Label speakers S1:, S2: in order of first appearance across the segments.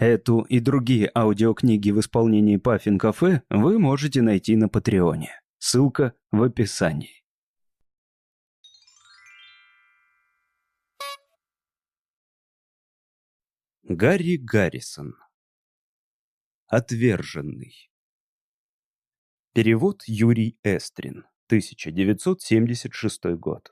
S1: Эту и другие аудиокниги в исполнении Паффин Кафе вы можете найти на Патреоне. Ссылка в описании. Гарри Гаррисон Отверженный Перевод Юрий Эстрин 1976 год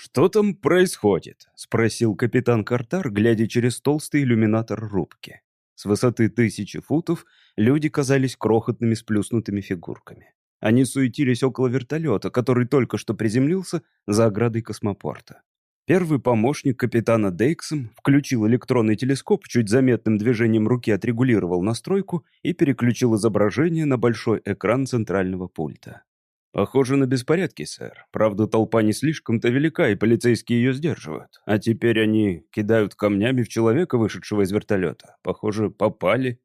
S1: «Что там происходит?» — спросил капитан Картар, глядя через толстый иллюминатор рубки. С высоты тысячи футов люди казались крохотными сплюснутыми фигурками. Они суетились около вертолета, который только что приземлился за оградой космопорта. Первый помощник капитана Дейксом включил электронный телескоп, чуть заметным движением руки отрегулировал настройку и переключил изображение на большой экран центрального пульта. «Похоже на беспорядки, сэр. Правда, толпа не слишком-то велика, и полицейские ее сдерживают. А теперь они кидают камнями в человека, вышедшего из вертолета. Похоже, попали».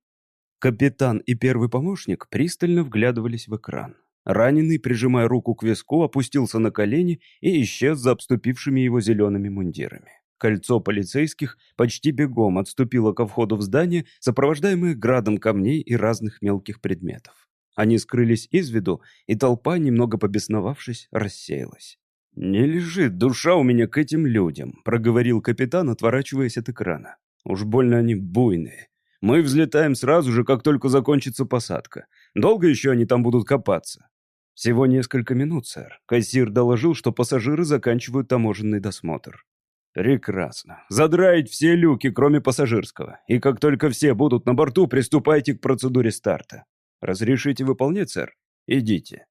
S1: Капитан и первый помощник пристально вглядывались в экран. Раненый, прижимая руку к виску, опустился на колени и исчез за обступившими его зелеными мундирами. Кольцо полицейских почти бегом отступило ко входу в здание, сопровождаемое градом камней и разных мелких предметов. Они скрылись из виду, и толпа, немного побесновавшись, рассеялась. «Не лежит душа у меня к этим людям», — проговорил капитан, отворачиваясь от экрана. «Уж больно они буйные. Мы взлетаем сразу же, как только закончится посадка. Долго еще они там будут копаться?» «Всего несколько минут, сэр. Кассир доложил, что пассажиры заканчивают таможенный досмотр». «Прекрасно. Задраить все люки, кроме пассажирского. И как только все будут на борту, приступайте к процедуре старта. «Разрешите выполнять, сэр? Идите».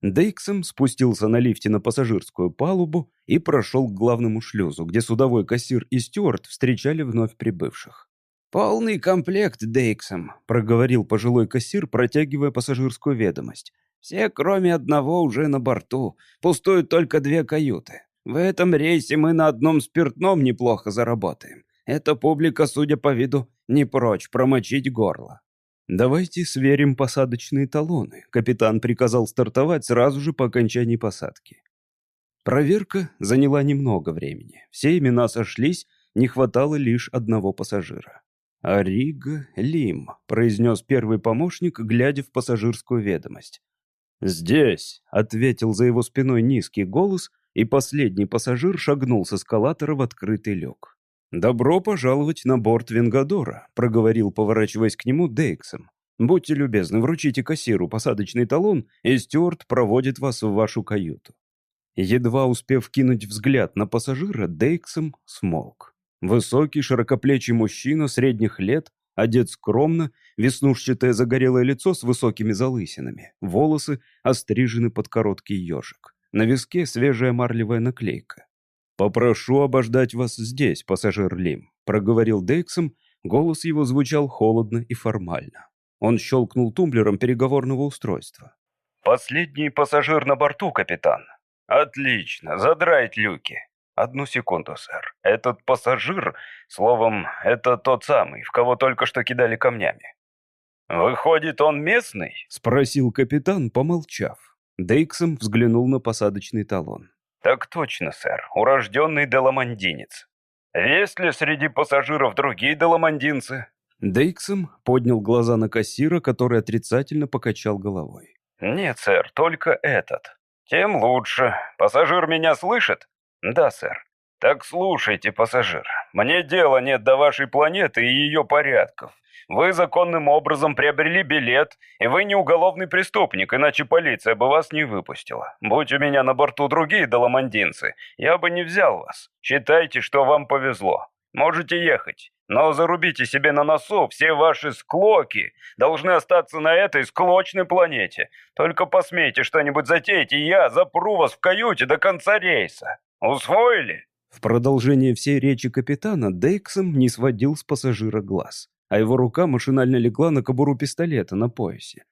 S1: Дейксом спустился на лифте на пассажирскую палубу и прошел к главному шлюзу, где судовой кассир и стюарт встречали вновь прибывших.
S2: «Полный комплект, Дейксом», — проговорил пожилой кассир, протягивая пассажирскую ведомость. «Все, кроме одного, уже на борту. Пустуют только две каюты. В этом рейсе мы на одном спиртном неплохо заработаем. Эта публика, судя по виду, не прочь промочить горло».
S1: «Давайте сверим посадочные талоны», — капитан приказал стартовать сразу же по окончании посадки. Проверка заняла немного времени. Все имена сошлись, не хватало лишь одного пассажира. «Арига Лим», — произнес первый помощник, глядя в пассажирскую ведомость. «Здесь», — ответил за его спиной низкий голос, и последний пассажир шагнул с эскалатора в открытый люк. «Добро пожаловать на борт Венгадора», — проговорил, поворачиваясь к нему Дейксом. «Будьте любезны, вручите кассиру посадочный талон, и стюарт проводит вас в вашу каюту». Едва успев кинуть взгляд на пассажира, Дейксом смолк. Высокий, широкоплечий мужчина средних лет, одет скромно, веснушчатое загорелое лицо с высокими залысинами, волосы острижены под короткий ежик. На виске свежая марлевая наклейка. «Попрошу обождать вас здесь, пассажир Лим», — проговорил Дейксом, голос его звучал холодно и формально. Он щелкнул тумблером переговорного устройства.
S3: «Последний пассажир на борту, капитан». «Отлично, задрать люки». «Одну секунду, сэр. Этот пассажир, словом, это тот самый, в кого только что кидали камнями». «Выходит, он местный?»
S1: — спросил капитан, помолчав. Дейксом взглянул на посадочный талон.
S3: «Так точно, сэр. Урожденный деламандинец. Есть ли среди пассажиров другие деламандинцы?»
S1: Дейксом поднял глаза на кассира, который отрицательно покачал головой.
S3: «Нет, сэр, только этот. Тем лучше. Пассажир меня слышит?» «Да, сэр». «Так слушайте, пассажир, мне дела нет до вашей планеты и ее порядков. Вы законным образом приобрели билет, и вы не уголовный преступник, иначе полиция бы вас не выпустила. Будь у меня на борту другие доломандинцы, я бы не взял вас. Считайте, что вам повезло. Можете ехать, но зарубите себе на носу, все ваши склоки должны остаться на этой склочной планете. Только посмейте что-нибудь затеять, и я запру вас в каюте до конца рейса. Усвоили?»
S1: В продолжение всей речи капитана Дейксом не сводил с пассажира глаз а его рука машинально легла на кобуру пистолета на поясе.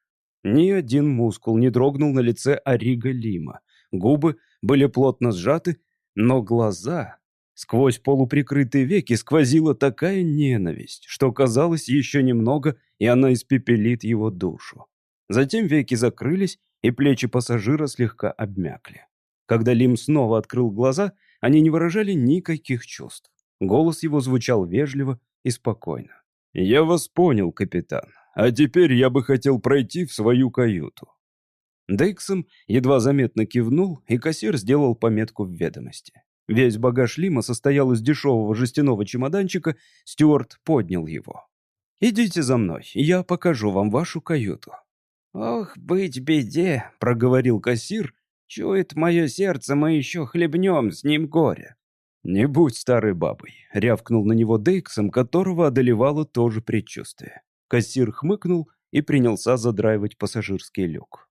S1: Ни один мускул не дрогнул на лице Арига Лима. Губы были плотно сжаты, но глаза... Сквозь полуприкрытые веки сквозила такая ненависть, что казалось еще немного, и она испепелит его душу. Затем веки закрылись, и плечи пассажира слегка обмякли. Когда Лим снова открыл глаза, они не выражали никаких чувств. Голос его звучал вежливо и спокойно. «Я вас понял, капитан. А теперь я бы хотел пройти в свою каюту». Дейксом едва заметно кивнул, и кассир сделал пометку в ведомости. Весь багаж Лима состоял из дешевого жестяного чемоданчика, Стюарт поднял его. «Идите за мной, я покажу вам вашу каюту».
S2: «Ох, быть беде», — проговорил кассир, — «чует мое сердце, мы еще хлебнем с ним горе».
S1: «Не будь старой бабой», — рявкнул на него Дейксом, которого одолевало тоже предчувствие. Кассир хмыкнул и принялся задраивать пассажирский люк.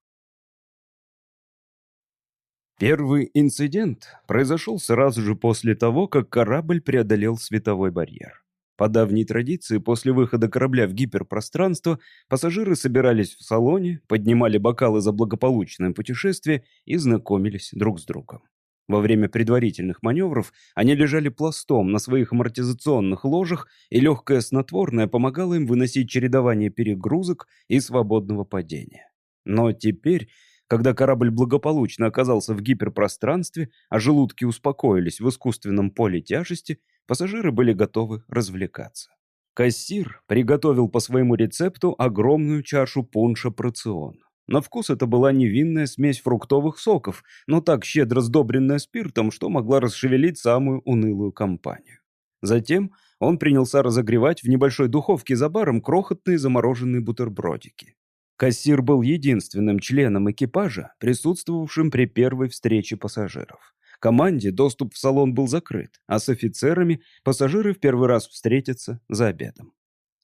S1: Первый инцидент произошел сразу же после того, как корабль преодолел световой барьер. По давней традиции, после выхода корабля в гиперпространство, пассажиры собирались в салоне, поднимали бокалы за благополучное путешествие и знакомились друг с другом. Во время предварительных маневров они лежали пластом на своих амортизационных ложах, и легкое снотворное помогало им выносить чередование перегрузок и свободного падения. Но теперь когда корабль благополучно оказался в гиперпространстве, а желудки успокоились в искусственном поле тяжести, пассажиры были готовы развлекаться. Кассир приготовил по своему рецепту огромную чашу пунша процион. На вкус это была невинная смесь фруктовых соков, но так щедро сдобренная спиртом, что могла расшевелить самую унылую компанию. Затем он принялся разогревать в небольшой духовке за баром крохотные замороженные бутербродики. Кассир был единственным членом экипажа, присутствовавшим при первой встрече пассажиров. Команде доступ в салон был закрыт, а с офицерами пассажиры в первый раз встретятся за обедом.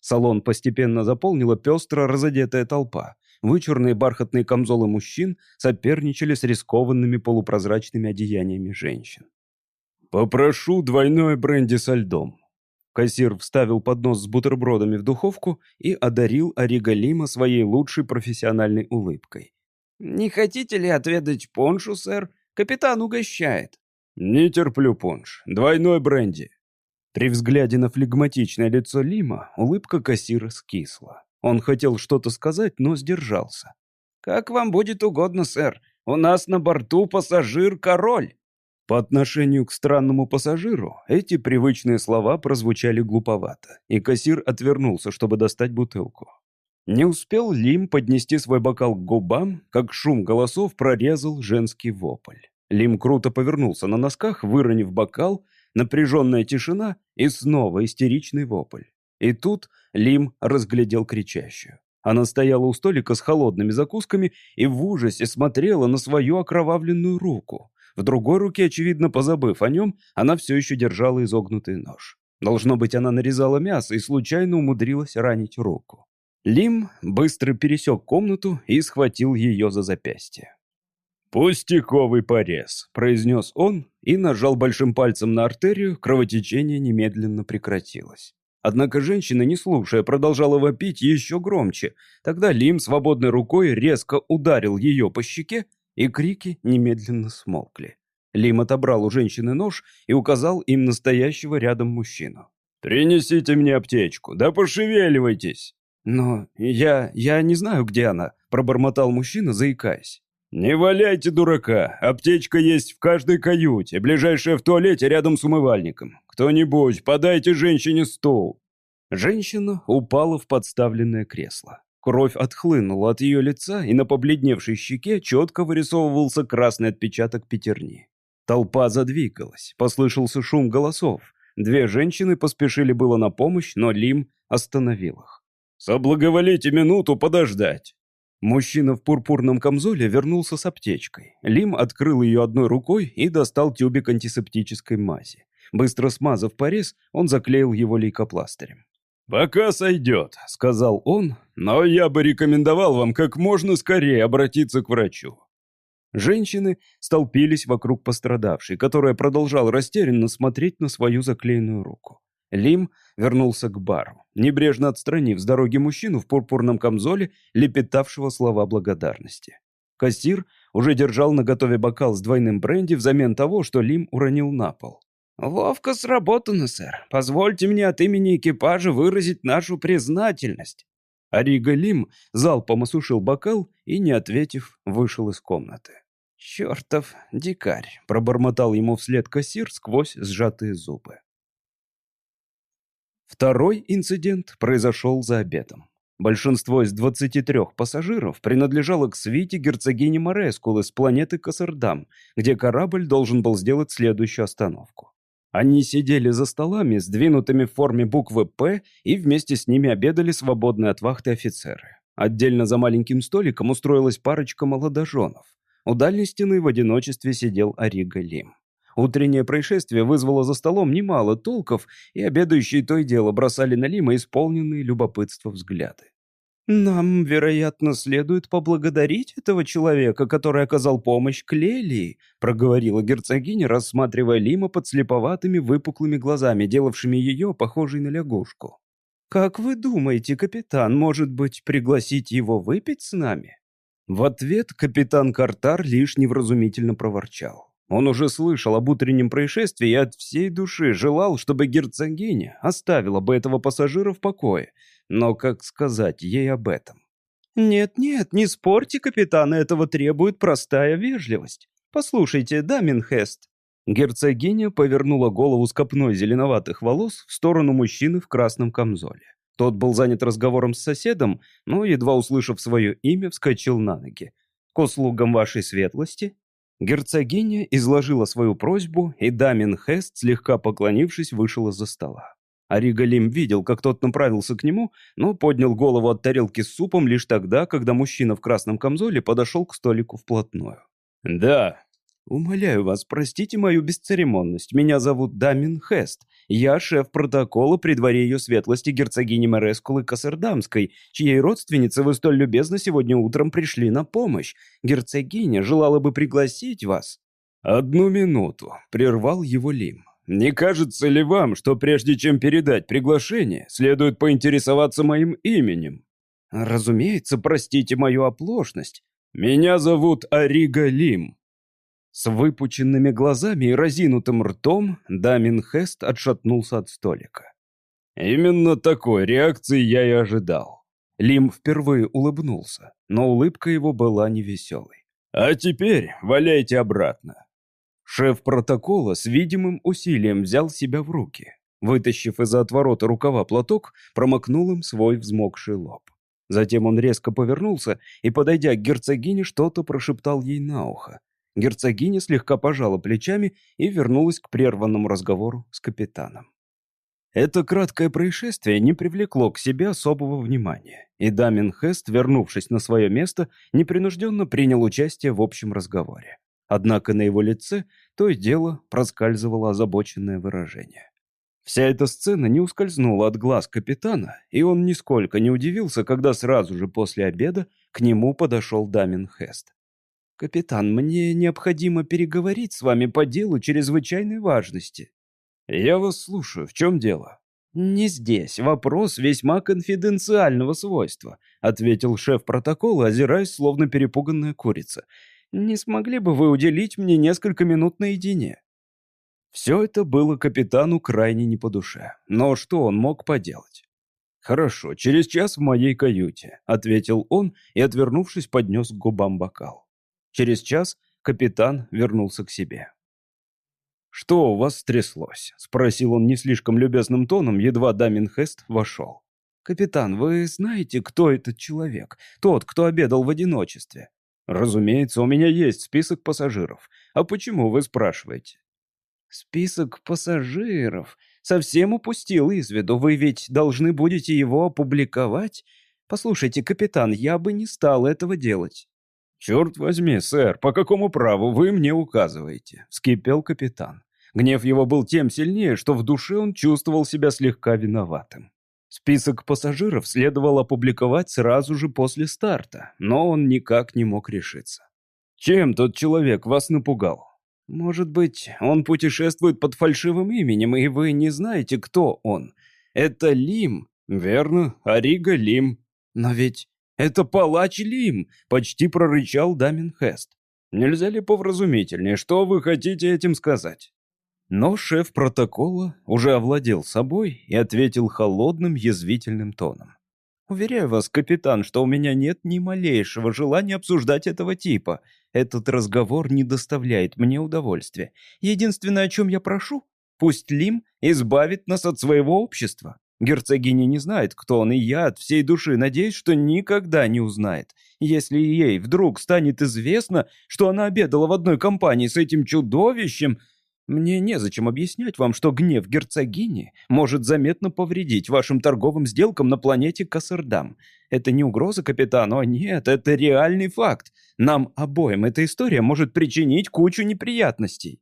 S1: Салон постепенно заполнила пестро разодетая толпа. Вычурные бархатные камзолы мужчин соперничали с рискованными полупрозрачными одеяниями женщин. «Попрошу двойное бренди со льдом», Кассир вставил поднос с бутербродами в духовку и одарил Оригалима своей лучшей профессиональной улыбкой.
S2: «Не хотите ли отведать поншу, сэр? Капитан угощает».
S1: «Не терплю понш. Двойной бренди». При взгляде на флегматичное лицо Лима улыбка кассира скисла. Он хотел что-то сказать, но сдержался.
S2: «Как вам будет угодно, сэр. У нас на борту пассажир-король».
S1: По отношению к странному пассажиру эти привычные слова прозвучали глуповато, и кассир отвернулся, чтобы достать бутылку. Не успел Лим поднести свой бокал к губам, как шум голосов прорезал женский вопль. Лим круто повернулся на носках, выронив бокал, напряженная тишина и снова истеричный вопль. И тут Лим разглядел кричащую. Она стояла у столика с холодными закусками и в ужасе смотрела на свою окровавленную руку. В другой руке, очевидно, позабыв о нем, она все еще держала изогнутый нож. Должно быть, она нарезала мясо и случайно умудрилась ранить руку. Лим быстро пересек комнату и схватил ее за запястье. «Пустяковый порез», — произнес он и нажал большим пальцем на артерию, кровотечение немедленно прекратилось. Однако женщина, не слушая, продолжала вопить еще громче. Тогда Лим свободной рукой резко ударил ее по щеке, и крики немедленно смолкли. Лим отобрал у женщины нож и указал им настоящего рядом мужчину. «Принесите мне аптечку, да пошевеливайтесь!» «Но я... я не знаю, где она», — пробормотал мужчина, заикаясь. «Не валяйте дурака, аптечка есть в каждой каюте, ближайшая в туалете рядом с умывальником. Кто-нибудь, подайте женщине стул». Женщина упала в подставленное кресло. Кровь отхлынула от ее лица, и на побледневшей щеке четко вырисовывался красный отпечаток пятерни. Толпа задвигалась, послышался шум голосов. Две женщины поспешили было на помощь, но Лим остановил их. «Соблаговолите минуту подождать!» Мужчина в пурпурном камзоле вернулся с аптечкой. Лим открыл ее одной рукой и достал тюбик антисептической мази. Быстро смазав порез, он заклеил его лейкопластырем. «Пока сойдет», — сказал он, «но я бы рекомендовал вам как можно скорее обратиться к врачу». Женщины столпились вокруг пострадавшей, которая продолжала растерянно смотреть на свою заклеенную руку. Лим вернулся к бару, небрежно отстранив с дороги мужчину в пурпурном камзоле, лепетавшего слова благодарности. Кассир уже держал наготове бокал с двойным бренди взамен того, что Лим уронил на пол.
S2: «Ловко сработано, сэр. Позвольте мне от имени экипажа выразить нашу признательность».
S1: Арига Лим залпом осушил бокал и, не ответив, вышел из комнаты.
S2: «Чертов дикарь!» — пробормотал ему вслед кассир сквозь сжатые зубы. Второй инцидент произошел за обедом. Большинство из 23 пассажиров принадлежало к свите герцогини Морескулы с планеты Кассердам, где корабль должен был сделать следующую остановку. Они сидели за столами, сдвинутыми в форме буквы «П», и вместе с ними обедали свободные от вахты офицеры. Отдельно за маленьким столиком устроилась парочка молодоженов. У дальней стены в одиночестве сидел Арига Лим. Утреннее происшествие вызвало за столом немало толков, и обедающие то и дело бросали на Лима исполненные любопытства взгляды. «Нам, вероятно, следует поблагодарить этого человека, который оказал помощь Клелии», проговорила герцогиня, рассматривая Лима под слеповатыми выпуклыми глазами, делавшими ее похожей на лягушку. «Как вы думаете, капитан, может быть, пригласить его выпить с нами?» В ответ капитан Картар лишь невразумительно проворчал. Он уже слышал об утреннем происшествии и от всей души желал, чтобы герцогиня оставила бы этого пассажира в покое. Но как сказать ей об этом? «Нет-нет, не спорьте, капитан, этого требует простая вежливость. Послушайте, да, Минхест?» Герцогиня повернула голову с копной зеленоватых волос в сторону мужчины в красном камзоле. Тот был занят разговором с соседом, но, едва услышав свое имя, вскочил на ноги. «К услугам вашей светлости?» Герцогиня изложила свою просьбу, и Дамин Хест, слегка поклонившись, вышел из-за стола. Аригалим видел, как тот направился к нему, но поднял голову от тарелки с супом лишь тогда, когда мужчина в красном камзоле подошел к столику вплотную.
S3: «Да»,
S2: «Умоляю вас, простите мою бесцеремонность. Меня зовут Дамин Хест. Я шеф протокола при дворе ее светлости герцогини Мерескулы Кассердамской, чьей родственницы вы столь любезно сегодня утром пришли на помощь. Герцогиня желала бы пригласить вас».
S3: «Одну минуту», — прервал его Лим. «Не кажется ли вам, что прежде чем передать приглашение, следует поинтересоваться моим именем?»
S2: «Разумеется, простите мою оплошность.
S3: Меня зовут Арига Лим».
S2: С выпученными глазами и разинутым ртом Дамин Хест отшатнулся от столика.
S3: «Именно такой реакции я и ожидал».
S2: Лим впервые улыбнулся, но улыбка его была невеселой.
S3: «А теперь валяйте обратно».
S2: Шеф протокола с видимым усилием взял себя в руки. Вытащив из-за отворота рукава платок, промокнул им свой взмокший лоб. Затем он резко повернулся и, подойдя к герцогине, что-то прошептал ей на ухо. Герцогиня слегка пожала плечами и вернулась к прерванному разговору с капитаном. Это краткое происшествие не привлекло к себе особого внимания, и Дамин Хест, вернувшись на свое место, непринужденно принял участие в общем разговоре. Однако на его лице то и дело проскальзывало озабоченное выражение. Вся эта сцена не ускользнула от глаз капитана, и он нисколько не удивился, когда сразу же после обеда к нему подошел Дамин Хест. «Капитан, мне необходимо переговорить с вами по делу чрезвычайной важности».
S3: «Я вас слушаю. В чем дело?»
S2: «Не здесь. Вопрос весьма конфиденциального свойства», — ответил шеф протокола, озираясь, словно перепуганная курица. «Не смогли бы вы уделить мне несколько минут наедине?» Все это было капитану крайне не по душе. Но что он мог поделать?
S3: «Хорошо, через час в моей каюте», — ответил он и, отвернувшись, поднес к губам бокал.
S2: Через час капитан вернулся к себе.
S3: «Что у вас стряслось?» — спросил он не слишком любезным тоном, едва Дамин Хест вошел.
S2: «Капитан, вы знаете, кто этот человек? Тот, кто обедал в одиночестве?»
S3: «Разумеется, у меня есть список пассажиров. А почему вы спрашиваете?»
S2: «Список пассажиров? Совсем упустил из виду. Вы ведь должны будете его опубликовать? Послушайте, капитан, я бы не стал этого делать».
S3: «Черт возьми, сэр, по какому праву вы мне указываете?» — вскипел капитан. Гнев его был тем сильнее, что в душе он чувствовал себя слегка виноватым. Список пассажиров следовало опубликовать сразу же после старта, но он никак не мог решиться. «Чем тот человек вас напугал?»
S2: «Может быть, он путешествует под фальшивым именем, и вы не знаете, кто он. Это Лим».
S3: «Верно, Арига Лим».
S2: «Но ведь «Это палач Лим!» — почти прорычал Дамин Хест.
S3: «Нельзя ли повразумительнее? Что вы хотите этим сказать?»
S2: Но шеф протокола уже овладел собой и ответил холодным, язвительным тоном.
S1: Уверяю вас, капитан, что у меня нет ни малейшего желания обсуждать этого типа. Этот разговор не доставляет мне удовольствия. Единственное, о чем я прошу, пусть Лим избавит нас от своего общества. Герцогиня не знает, кто он, и я от всей души надеюсь, что никогда не узнает. Если ей вдруг станет известно, что она обедала в одной компании с этим чудовищем, мне незачем объяснять вам, что гнев герцогини может заметно повредить вашим торговым сделкам на планете Кассердам. Это не угроза капитану, а нет, это реальный факт. Нам обоим эта история может причинить кучу неприятностей.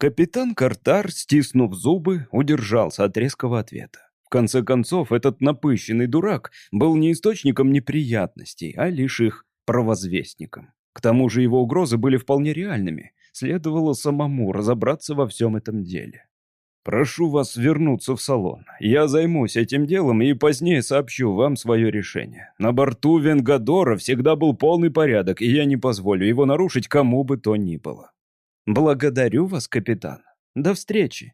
S1: Капитан Картар, стиснув зубы, удержался от резкого ответа. В конце концов, этот напыщенный дурак был не источником неприятностей, а лишь их провозвестником. К тому же его угрозы были вполне реальными. Следовало самому разобраться во всем этом деле. «Прошу вас вернуться в салон. Я займусь этим делом и позднее сообщу вам свое решение. На борту Венгадора всегда был полный порядок, и я не позволю его нарушить кому бы то ни было». «Благодарю вас, капитан. До встречи».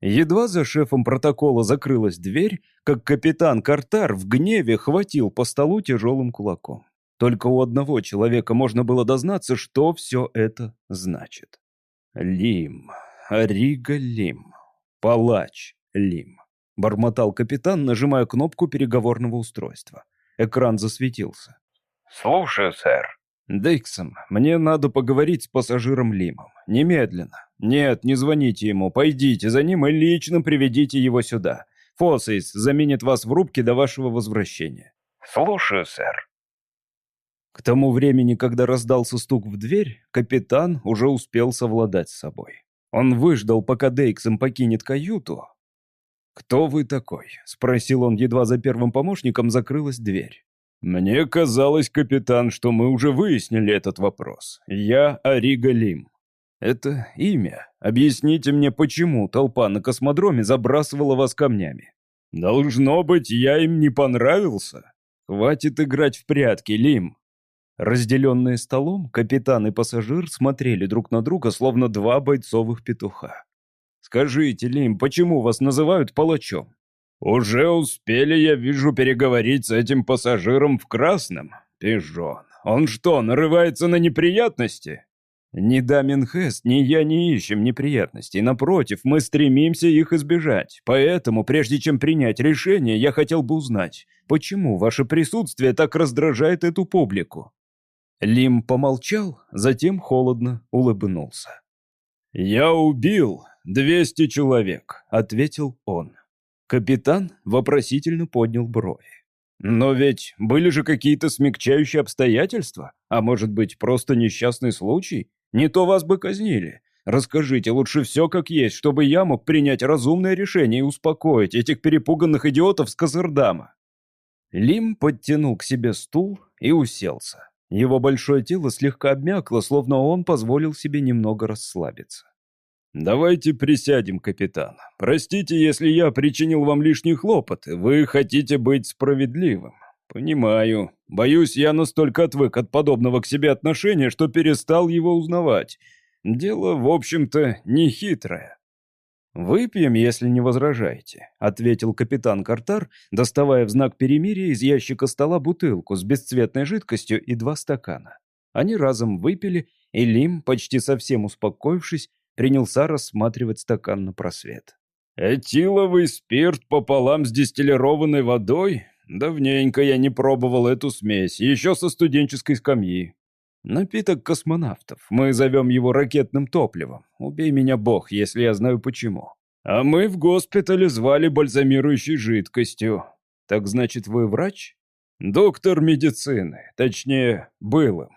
S1: Едва за шефом протокола закрылась дверь, как капитан Картар в гневе хватил по столу тяжелым кулаком. Только у одного человека можно было дознаться, что все это значит. «Лим, Рига Лим, палач Лим», — бормотал капитан, нажимая кнопку переговорного устройства. Экран засветился.
S3: «Слушаю, сэр».
S1: «Диксон, мне надо поговорить с пассажиром Лимом. Немедленно. Нет, не звоните ему. Пойдите за ним и лично приведите его сюда. Фосейс заменит вас в рубке до вашего возвращения».
S3: «Слушаю, сэр».
S1: К тому времени, когда раздался стук в дверь, капитан уже успел совладать с собой. Он выждал, пока Дейксом покинет каюту. «Кто вы такой?» — спросил он, едва за первым помощником закрылась дверь. «Мне казалось, капитан, что мы уже выяснили этот вопрос. Я Арига Лим. Это имя. Объясните мне, почему толпа на космодроме забрасывала вас камнями? Должно быть, я им не понравился. Хватит играть в прятки, Лим. Разделенные столом, капитан и пассажир смотрели друг на друга, словно два бойцовых петуха. «Скажите, Лим, почему вас называют палачом?» «Уже успели, я вижу, переговорить с этим пассажиром в красном. Пижон, он что, нарывается на неприятности?» «Ни Дамин Хест, ни я не ищем неприятностей. Напротив, мы стремимся их избежать. Поэтому, прежде чем принять решение, я хотел бы узнать, почему ваше присутствие так раздражает эту публику?» Лим помолчал, затем холодно улыбнулся. «Я убил двести человек», — ответил он. Капитан вопросительно поднял брови. «Но ведь были же какие-то смягчающие обстоятельства, а может быть, просто несчастный случай? Не то вас бы казнили. Расскажите лучше все как есть, чтобы я мог принять разумное решение и успокоить этих перепуганных идиотов с Казырдама». Лим подтянул к себе стул и уселся. Его большое тело слегка обмякло, словно он позволил себе немного расслабиться. «Давайте присядем, капитан. Простите, если я причинил вам лишний хлопот. Вы хотите быть справедливым. Понимаю. Боюсь, я настолько отвык от подобного к себе отношения, что перестал его узнавать. Дело, в общем-то, не хитрое». «Выпьем, если не возражаете», — ответил капитан Картар, доставая в знак перемирия из ящика стола бутылку с бесцветной жидкостью и два стакана. Они разом выпили, и Лим, почти совсем успокоившись, принялся рассматривать стакан на просвет. «Этиловый спирт пополам с дистиллированной водой? Давненько я не пробовал эту смесь, еще со студенческой скамьи. Напиток космонавтов. Мы зовем его ракетным топливом. Убей меня, бог, если я знаю почему. А мы в госпитале звали бальзамирующей жидкостью. Так значит, вы врач? Доктор медицины. Точнее, был им.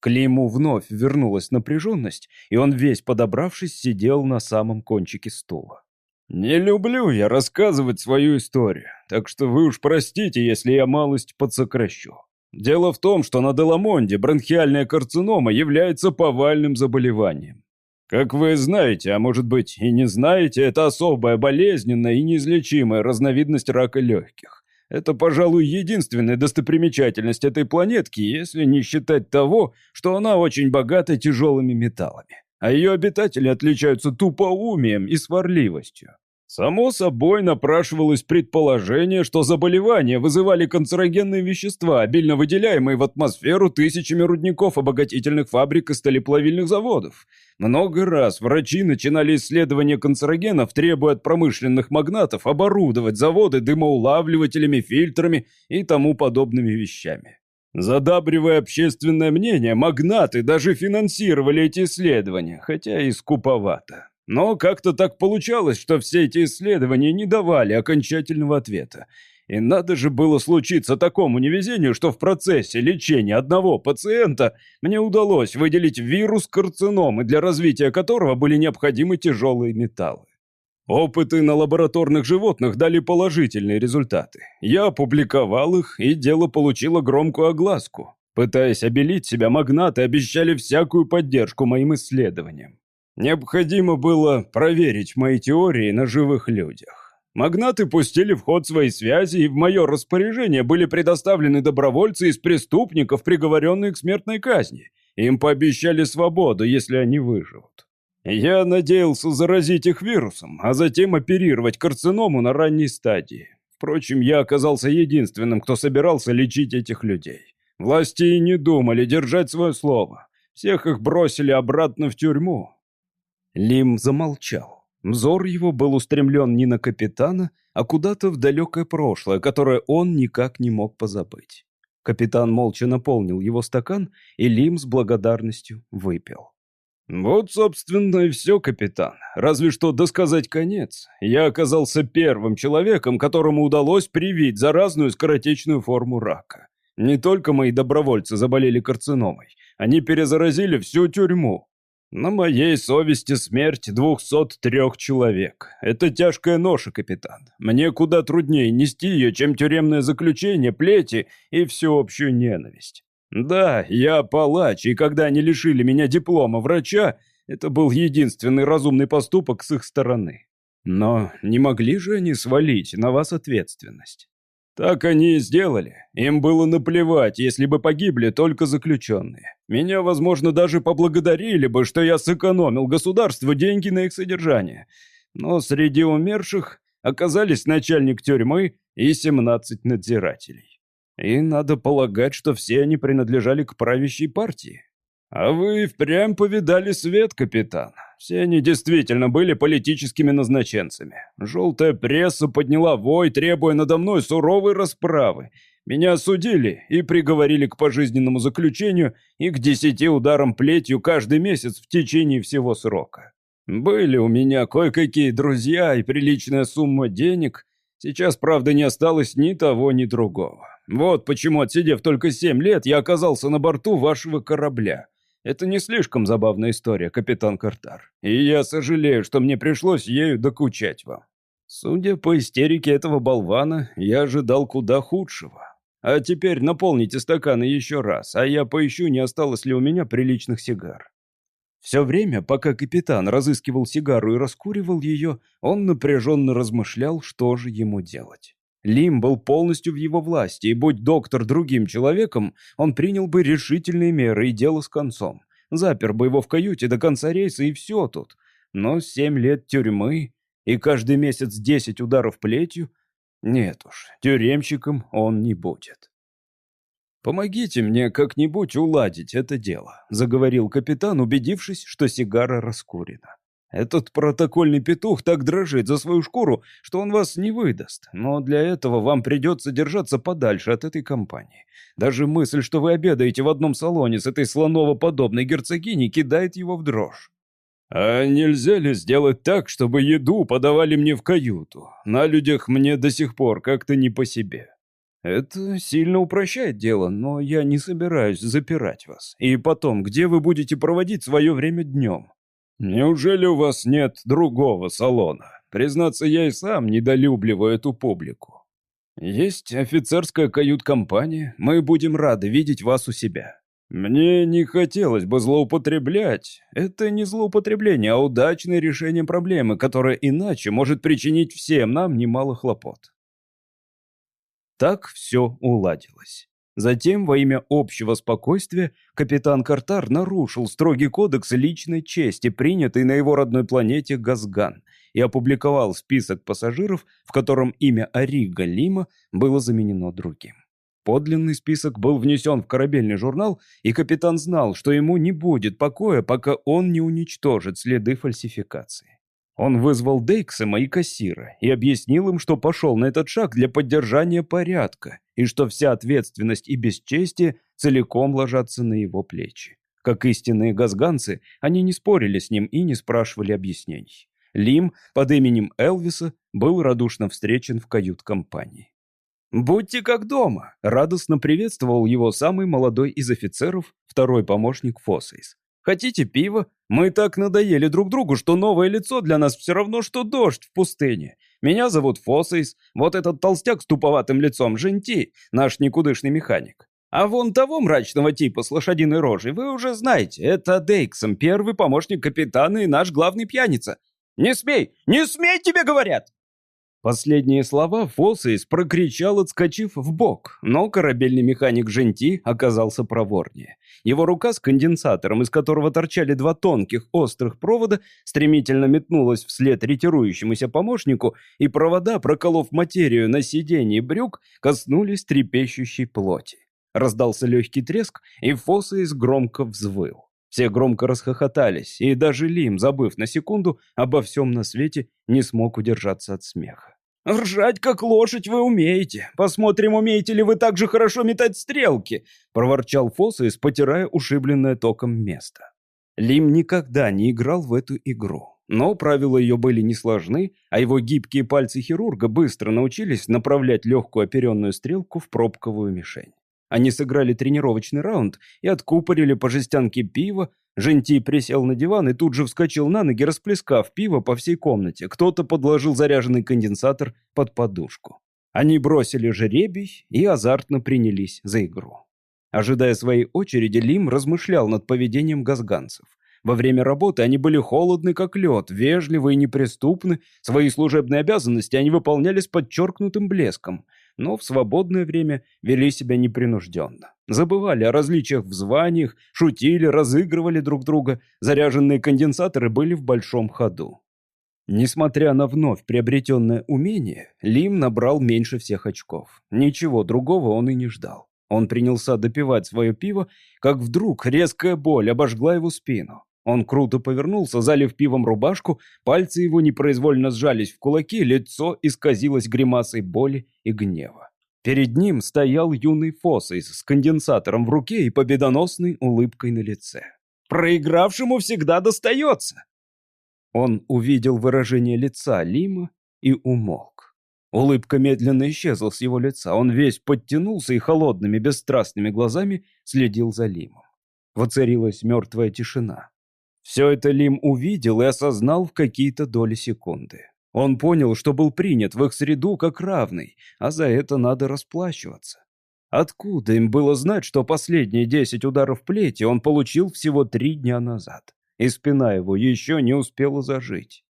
S1: Клейму вновь вернулась напряженность, и он весь подобравшись сидел на самом кончике стула. «Не люблю я рассказывать свою историю, так что вы уж простите, если я малость подсокращу. Дело в том, что на Деламонде бронхиальная карцинома является повальным заболеванием. Как вы знаете, а может быть и не знаете, это особая болезненная и неизлечимая разновидность рака легких. Это, пожалуй, единственная достопримечательность этой планетки, если не считать того, что она очень богата тяжелыми металлами. А ее обитатели отличаются тупоумием и сварливостью.
S3: Само собой напрашивалось предположение, что заболевания вызывали канцерогенные вещества, обильно выделяемые в атмосферу тысячами рудников обогатительных фабрик и сталеплавильных заводов. Много раз врачи начинали исследования канцерогенов, требуя от промышленных магнатов оборудовать заводы дымоулавливателями, фильтрами и тому подобными вещами. Задабривая общественное мнение, магнаты даже финансировали эти исследования, хотя и скуповато. Но как-то так получалось, что все эти исследования не давали окончательного ответа. И надо же было случиться такому невезению, что в процессе лечения одного пациента мне удалось выделить вирус карциномы, для развития которого были необходимы тяжелые металлы. Опыты на лабораторных животных дали положительные результаты. Я опубликовал их, и дело получило громкую огласку. Пытаясь обелить себя, магнаты обещали всякую поддержку моим исследованиям. Необходимо было проверить мои теории на живых людях. Магнаты пустили в ход свои связи, и в мое распоряжение были предоставлены добровольцы из преступников, приговоренные к смертной казни. Им пообещали свободу, если они выживут. Я надеялся заразить их вирусом, а затем оперировать карциному на ранней стадии. Впрочем, я оказался единственным, кто собирался лечить этих людей. Власти и не думали держать свое слово. Всех их бросили обратно в тюрьму,
S1: Лим замолчал. Взор его был устремлен не на капитана, а куда-то в далекое прошлое, которое он никак не мог позабыть. Капитан молча наполнил его стакан, и Лим с благодарностью выпил.
S3: «Вот, собственно, и все, капитан. Разве что досказать конец. Я оказался первым человеком, которому удалось привить заразную скоротечную форму рака. Не только мои добровольцы заболели карциномой. Они перезаразили всю тюрьму. На моей совести смерть 203 человек. Это тяжкая ноша, капитан. Мне куда труднее нести ее, чем тюремное заключение, плети и всеобщую ненависть. Да, я палач, и когда они лишили меня диплома врача, это был единственный разумный поступок с их стороны. Но не могли же они свалить на вас ответственность? Так они и сделали. Им было наплевать, если бы погибли только заключенные. Меня, возможно, даже поблагодарили бы, что я сэкономил государству деньги на их содержание. Но среди умерших оказались начальник тюрьмы и 17 надзирателей. И надо полагать, что все они принадлежали к правящей партии. А вы впрямь повидали свет, капитан. Все они действительно были политическими назначенцами. Желтая пресса подняла вой, требуя надо мной суровой расправы. Меня осудили и приговорили к пожизненному заключению и к десяти ударам плетью каждый месяц в течение всего срока. Были у меня кое-какие друзья и приличная сумма денег. Сейчас, правда, не осталось ни того, ни другого. Вот почему, отсидев только семь лет, я оказался на борту вашего корабля. Это не слишком забавная история, капитан Картар. И я сожалею, что мне пришлось ею докучать вам. Судя по истерике этого болвана, я ожидал куда худшего. А теперь наполните стаканы еще раз, а я поищу, не осталось ли у меня приличных сигар. Все время, пока капитан разыскивал сигару и раскуривал ее, он напряженно размышлял, что же ему делать. Лим был полностью в его власти, и будь доктор другим человеком, он принял бы решительные меры и дело с концом. Запер бы его в каюте до конца рейса, и все тут. Но семь лет тюрьмы и каждый месяц десять ударов плетью... Нет уж, тюремщиком он не будет. «Помогите мне как-нибудь уладить это дело», — заговорил капитан, убедившись, что сигара раскурена. Этот протокольный петух так дрожит за свою шкуру, что он вас не выдаст. Но для этого вам придется держаться подальше от этой компании. Даже мысль, что вы обедаете в одном салоне с этой слоново-подобной герцогиней, кидает его в дрожь. А нельзя ли сделать так, чтобы еду подавали мне в каюту? На людях мне до сих пор как-то не по себе. Это сильно упрощает дело, но я не собираюсь запирать вас. И потом, где вы будете проводить свое время днем? «Неужели у вас нет другого салона? Признаться, я и сам недолюбливаю эту публику. Есть офицерская кают-компания, мы будем рады видеть вас у себя. Мне не хотелось бы злоупотреблять. Это не злоупотребление, а удачное решение проблемы, которое иначе может причинить всем нам немало хлопот». Так все уладилось. Затем, во имя общего спокойствия, капитан Картар нарушил строгий кодекс личной чести, принятый на его родной планете Газган,
S1: и опубликовал список пассажиров, в котором имя Арига Лима было заменено другим. Подлинный список был внесен в корабельный журнал, и капитан знал, что ему не будет покоя, пока он не уничтожит следы фальсификации. Он вызвал Дейксема и кассира и объяснил им, что пошел на этот шаг для поддержания порядка и что вся ответственность и бесчестие целиком ложатся на его плечи. Как истинные газганцы, они не спорили с ним и не спрашивали объяснений. Лим под именем Элвиса был радушно встречен в кают-компании. «Будьте как дома!» — радостно приветствовал его самый молодой из офицеров, второй помощник Фосейс. «Хотите пива? Мы так надоели друг другу, что новое лицо для нас все равно, что дождь в пустыне. Меня зовут Фосейс, вот этот толстяк с туповатым лицом Женти, наш никудышный механик. А вон того мрачного типа с лошадиной рожей вы уже знаете. Это Дейксом, первый помощник капитана и наш главный пьяница. Не смей! Не смей, тебе говорят!» Последние слова Фосейс прокричал, отскочив в бок, но корабельный механик Женти оказался проворнее. Его рука с конденсатором, из которого торчали два тонких острых провода, стремительно метнулась вслед ретирующемуся помощнику, и провода, проколов материю на сиденье брюк, коснулись трепещущей плоти. Раздался легкий треск, и Фосейс громко взвыл. Все громко расхохотались, и даже Лим, забыв на секунду обо всем на свете, не смог удержаться от смеха. «Ржать, как лошадь, вы умеете. Посмотрим, умеете ли вы так же хорошо метать стрелки», — проворчал Фосейс, потирая ушибленное током место. Лим никогда не играл в эту игру. Но правила ее были не сложны, а его гибкие пальцы хирурга быстро научились направлять легкую оперенную стрелку в пробковую мишень. Они сыграли тренировочный раунд и откупорили по жестянке пива. Женти присел на диван и тут же вскочил на ноги, расплескав пиво по всей комнате. Кто-то подложил заряженный конденсатор под подушку. Они бросили жеребий и азартно принялись за игру. Ожидая своей очереди, Лим размышлял над поведением газганцев. Во время работы они были холодны, как лед, вежливы и неприступны. Свои служебные обязанности они выполняли с подчеркнутым блеском но в свободное время вели себя непринужденно. Забывали о различиях в званиях, шутили, разыгрывали друг друга, заряженные конденсаторы были в большом ходу. Несмотря на вновь приобретенное умение, Лим набрал меньше всех очков. Ничего другого он и не ждал. Он принялся допивать свое пиво, как вдруг резкая боль обожгла его спину. Он круто повернулся, залив пивом рубашку, пальцы его непроизвольно сжались в кулаки, лицо исказилось гримасой боли и гнева. Перед ним стоял юный Фосейс с конденсатором в руке и победоносной улыбкой на лице. «Проигравшему всегда достается!» Он увидел выражение лица Лима и умолк. Улыбка медленно исчезла с его лица. Он весь подтянулся и холодными, бесстрастными глазами следил за Лимом. Воцарилась мертвая тишина. Все это Лим увидел и осознал в какие-то доли секунды. Он понял, что был принят в их среду как равный, а за это надо расплачиваться. Откуда им было знать, что последние десять ударов плети он получил всего три дня назад, и спина его еще не успела зажить?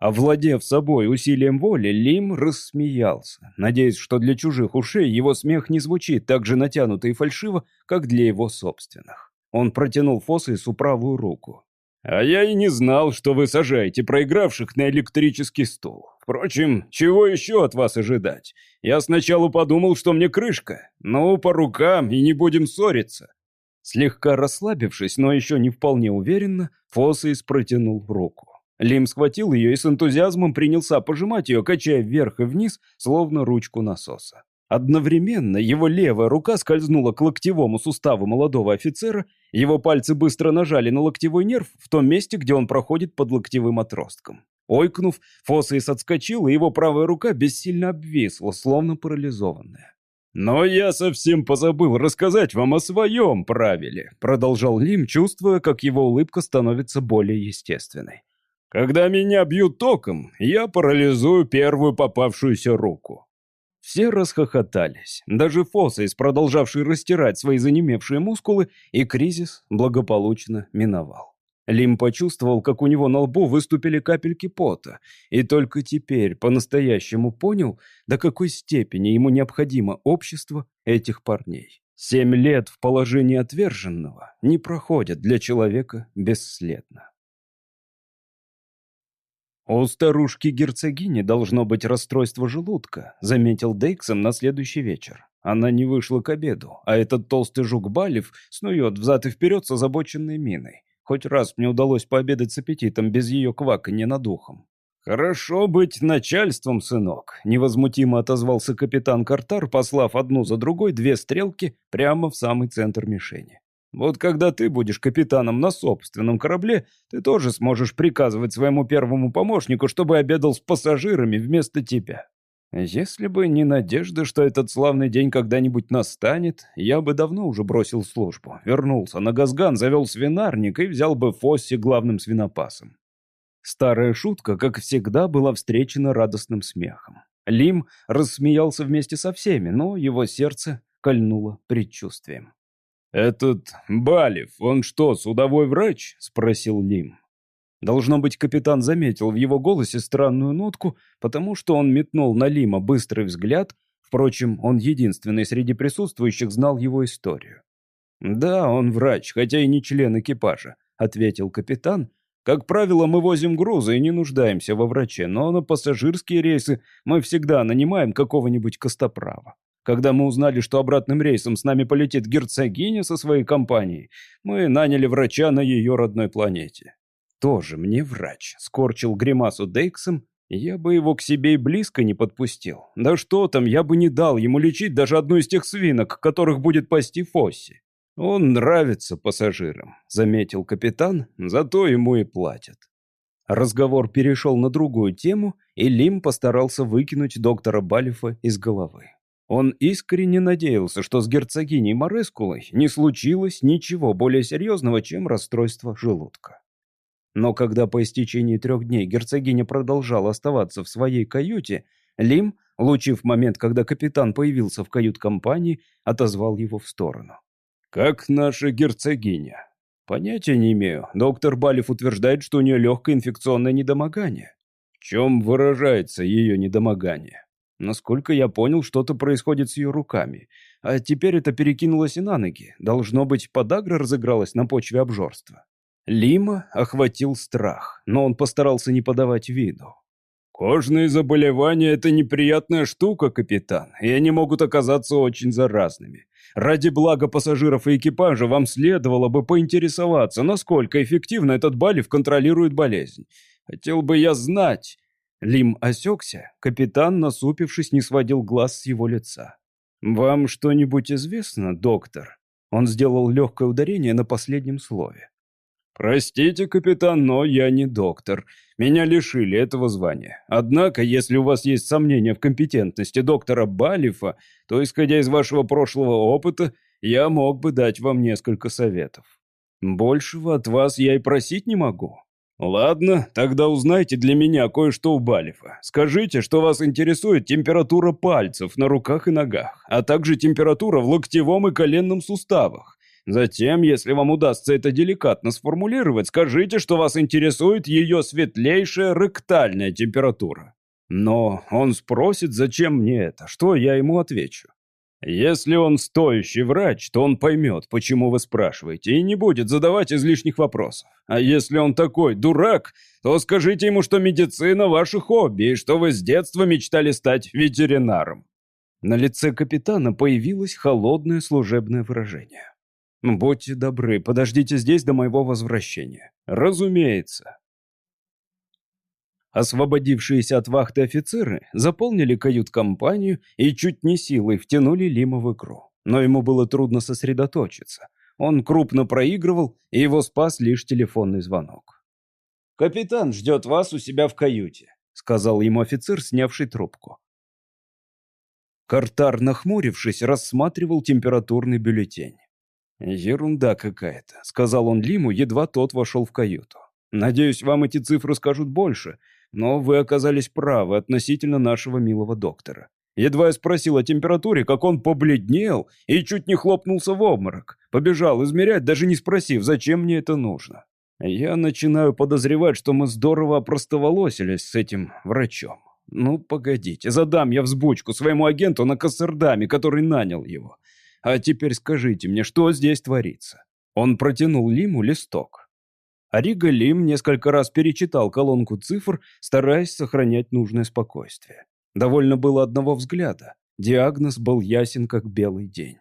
S1: Овладев собой усилием воли, Лим рассмеялся, надеясь, что для чужих ушей его смех не звучит так же натянуто и фальшиво, как для его собственных. Он протянул Фосису правую руку. А я и не знал, что вы сажаете проигравших на электрический стул. Впрочем, чего еще от вас ожидать? Я сначала подумал, что мне крышка. Ну, по рукам, и не будем ссориться». Слегка расслабившись, но еще не вполне уверенно, Фосейс протянул руку. Лим схватил ее и с энтузиазмом принялся пожимать ее, качая вверх и вниз, словно ручку насоса. Одновременно его левая рука скользнула к локтевому суставу молодого офицера, его пальцы быстро нажали на локтевой нерв в том месте, где он проходит под локтевым отростком. Ойкнув, Фосейс отскочил, и его правая рука бессильно обвисла, словно парализованная. «Но я совсем позабыл рассказать вам о своем правиле», продолжал Лим, чувствуя, как его улыбка становится более естественной. «Когда меня бьют током, я парализую первую попавшуюся руку. Все расхохотались, даже Фосейс, продолжавший растирать свои занемевшие мускулы, и кризис благополучно миновал. Лим почувствовал, как у него на лбу выступили капельки пота, и только теперь по-настоящему понял, до какой степени ему необходимо общество этих парней. Семь лет в положении отверженного не проходят для человека бесследно. «У старушки-герцогини должно быть расстройство желудка», — заметил Дейксон на следующий вечер. Она не вышла к обеду, а этот толстый жук Балев снует взад и вперед с озабоченной миной. Хоть раз мне удалось пообедать с аппетитом без ее кваканья над ухом. «Хорошо быть начальством, сынок», — невозмутимо отозвался капитан Картар, послав одну за другой две стрелки прямо в самый центр мишени. Вот когда ты будешь капитаном на собственном корабле, ты тоже сможешь приказывать своему первому помощнику, чтобы обедал с пассажирами вместо тебя. Если бы не надежда, что этот славный день когда-нибудь настанет, я бы давно уже бросил службу, вернулся на Газган, завел свинарник и взял бы Фосси главным свинопасом. Старая шутка, как всегда, была встречена радостным смехом. Лим рассмеялся вместе со всеми, но его сердце кольнуло предчувствием. «Этот Балев, он что, судовой врач?» — спросил Лим. Должно быть, капитан заметил в его голосе странную нотку, потому что он метнул на Лима быстрый взгляд. Впрочем, он единственный среди присутствующих знал его историю. «Да, он врач, хотя и не член экипажа», — ответил капитан. «Как правило, мы возим грузы и не нуждаемся во враче, но на пассажирские рейсы мы всегда нанимаем какого-нибудь костоправа. Когда мы узнали, что обратным рейсом с нами полетит герцогиня со своей компанией, мы наняли врача на ее родной планете. Тоже мне врач. Скорчил гримасу Дейксом. Я бы его к себе и близко не подпустил. Да что там, я бы не дал ему лечить даже одну из тех свинок, которых будет пасти Фосси. Он нравится пассажирам, заметил капитан, зато ему и платят. Разговор перешел на другую тему, и Лим постарался выкинуть доктора Балифа из головы. Он искренне надеялся, что с герцогиней Морескулой не случилось ничего более серьезного, чем расстройство желудка. Но когда по истечении трех дней герцогиня продолжала оставаться в своей каюте, Лим, лучив момент, когда капитан появился в кают-компании, отозвал его в сторону. «Как наша герцогиня?» «Понятия не имею. Доктор Балев утверждает, что у нее легкое инфекционное недомогание». «В чем выражается ее недомогание?» Насколько я понял, что-то происходит с ее руками. А теперь это перекинулось и на ноги. Должно быть, подагра разыгралась на почве обжорства. Лима охватил страх, но он постарался не подавать виду. «Кожные заболевания — это неприятная штука, капитан, и они могут оказаться очень заразными. Ради блага пассажиров и экипажа вам следовало бы поинтересоваться, насколько эффективно этот Балев контролирует болезнь. Хотел бы я знать, Лим осекся, капитан, насупившись, не сводил глаз с его лица. «Вам что-нибудь известно, доктор?» Он сделал легкое ударение на последнем слове. «Простите, капитан, но я не доктор. Меня лишили этого звания. Однако, если у вас есть сомнения в компетентности доктора Балифа, то, исходя из вашего прошлого опыта, я мог бы дать вам несколько советов. Большего от вас я и просить не могу. «Ладно, тогда узнайте для меня кое-что у Балифа. Скажите, что вас интересует температура пальцев на руках и ногах, а также температура в локтевом и коленном суставах. Затем, если вам удастся это деликатно сформулировать, скажите, что вас интересует ее светлейшая ректальная температура. Но он спросит, зачем мне это, что я ему отвечу. Если он стоящий врач, то он поймет, почему вы спрашиваете, и не будет задавать излишних вопросов. А если он такой дурак, то скажите ему, что медицина – ваше хобби, и что вы с детства мечтали стать ветеринаром». На лице капитана появилось холодное служебное выражение. «Будьте добры, подождите здесь до моего возвращения». «Разумеется». Освободившиеся от вахты офицеры заполнили кают-компанию и чуть не силой втянули Лима в игру. Но ему было трудно сосредоточиться. Он крупно проигрывал, и его спас лишь телефонный звонок. «Капитан ждет вас у себя в каюте», — сказал ему офицер, снявший трубку. Картар, нахмурившись, рассматривал температурный бюллетень. «Ерунда какая-то», — сказал он Лиму, едва тот вошел в каюту. «Надеюсь, вам эти цифры скажут больше, но вы оказались правы относительно нашего милого доктора. Едва я спросил о температуре, как он побледнел и чуть не хлопнулся в обморок. Побежал измерять, даже не спросив, зачем мне это нужно. Я начинаю подозревать, что мы здорово опростоволосились с этим врачом. Ну, погодите, задам я взбучку своему агенту на Кассердаме, который нанял его. А теперь скажите мне, что здесь творится?» Он протянул Лиму листок. Арига Лим несколько раз перечитал колонку цифр, стараясь сохранять нужное спокойствие. Довольно было одного взгляда. Диагноз был ясен, как белый день.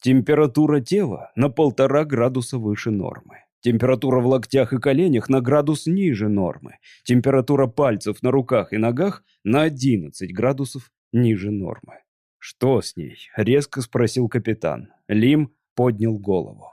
S1: Температура тела на полтора градуса выше нормы. Температура в локтях и коленях на градус ниже нормы. Температура пальцев на руках и ногах на 11 градусов ниже нормы. «Что с ней?» — резко спросил капитан. Лим поднял голову.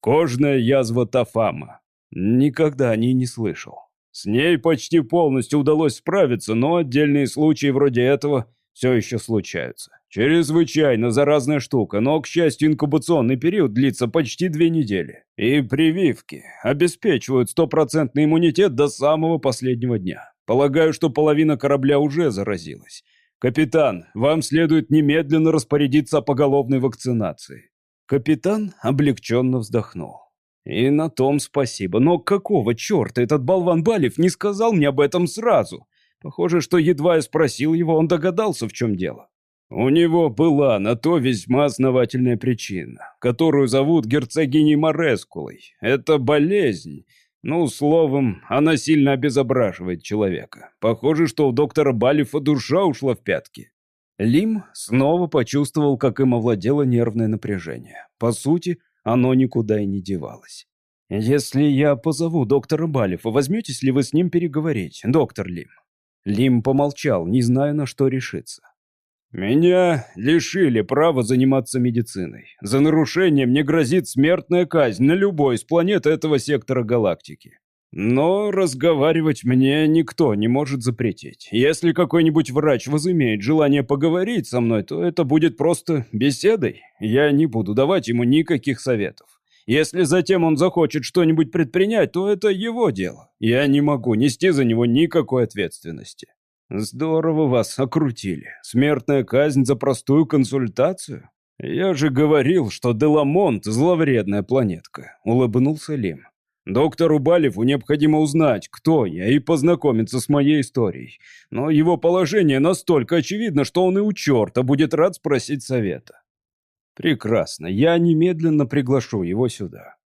S1: «Кожная язва Тафама. Никогда о ней не слышал. С ней почти полностью удалось справиться, но отдельные случаи вроде этого все еще случаются. Чрезвычайно заразная штука, но, к счастью, инкубационный период длится почти две недели. И прививки обеспечивают стопроцентный иммунитет до самого последнего дня. Полагаю, что половина корабля уже заразилась. Капитан, вам следует немедленно распорядиться о поголовной вакцинации. Капитан облегченно вздохнул. И на том спасибо. Но какого черта этот болван Балев не сказал мне об этом сразу? Похоже, что едва я спросил его, он догадался, в чем дело. У него была на то весьма основательная причина, которую зовут герцогиней Морескулой. Это болезнь. Ну, словом, она сильно обезображивает человека. Похоже, что у доктора Балифа душа ушла в пятки. Лим снова почувствовал, как им овладело нервное напряжение. По сути, оно никуда и не девалось. «Если я позову доктора Балифа, возьметесь ли вы с ним переговорить, доктор Лим?» Лим помолчал, не зная, на что решиться. «Меня лишили права заниматься медициной. За нарушение мне грозит смертная казнь на любой из планет этого сектора галактики. Но разговаривать мне никто не может запретить. Если какой-нибудь врач возымеет желание поговорить со мной, то это будет просто беседой. Я не буду давать ему никаких советов. Если затем он захочет что-нибудь предпринять, то это его дело. Я не могу нести за него никакой ответственности. Здорово вас окрутили. Смертная казнь за простую консультацию? Я же говорил, что Деламонт – зловредная планетка, улыбнулся Лим. Доктору Балеву необходимо узнать, кто я, и познакомиться с моей историей. Но его положение настолько очевидно, что он и у черта будет рад спросить совета. Прекрасно, я немедленно приглашу его сюда.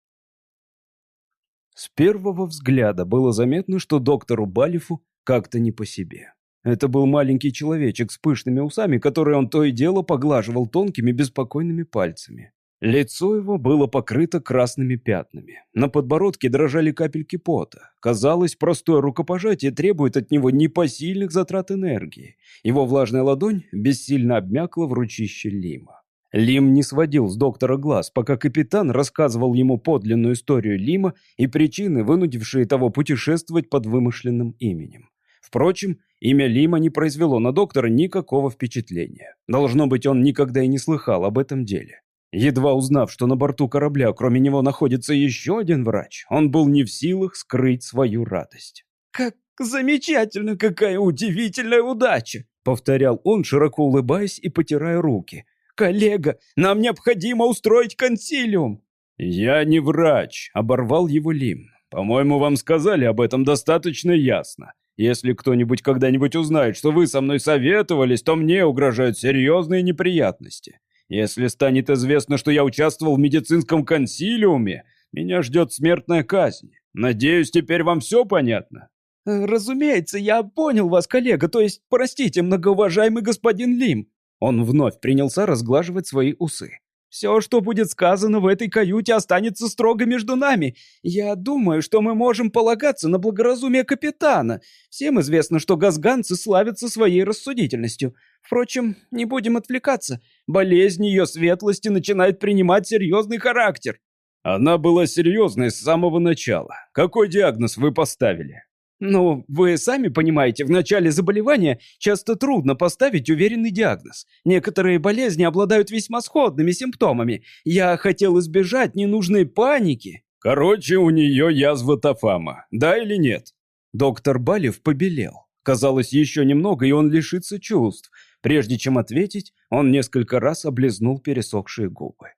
S1: С первого взгляда было заметно, что доктору Балифу как-то не по себе. Это был маленький человечек с пышными усами, который он то и дело поглаживал тонкими беспокойными пальцами. Лицо его было покрыто красными пятнами. На подбородке дрожали капельки пота. Казалось, простое рукопожатие требует от него непосильных затрат энергии. Его влажная ладонь бессильно обмякла в ручище Лима. Лим не сводил с доктора глаз, пока капитан рассказывал ему подлинную историю Лима и причины, вынудившие того путешествовать под вымышленным именем. Впрочем, имя Лима не произвело на доктора никакого впечатления. Должно быть, он никогда и не слыхал об этом деле. Едва узнав, что на борту корабля кроме него находится еще один врач, он был не в силах скрыть свою радость. «Как замечательно! Какая удивительная удача!» — повторял он, широко улыбаясь и потирая руки. «Коллега, нам необходимо устроить консилиум!» «Я не врач», — оборвал его Лим. «По-моему, вам сказали об этом достаточно ясно. Если кто-нибудь когда-нибудь узнает, что вы со мной советовались, то мне угрожают серьезные неприятности. Если станет известно, что я участвовал в медицинском консилиуме, меня ждет смертная казнь. Надеюсь, теперь вам все понятно?» «Разумеется, я понял вас, коллега, то есть, простите, многоуважаемый господин Лим. Он вновь принялся разглаживать свои усы. «Все, что будет сказано в этой каюте, останется строго между нами. Я думаю, что мы можем полагаться на благоразумие капитана. Всем известно, что газганцы славятся своей рассудительностью. Впрочем, не будем отвлекаться. Болезнь ее светлости начинает принимать серьезный характер». «Она была серьезной с самого начала. Какой диагноз вы поставили?» Ну, вы сами понимаете, в начале заболевания часто трудно поставить уверенный диагноз. Некоторые болезни обладают весьма сходными симптомами. Я хотел избежать ненужной паники. Короче, у нее язва Тафама, да или нет? Доктор Балев побелел. Казалось, еще немного, и он лишится чувств. Прежде чем ответить, он несколько раз облизнул пересохшие губы.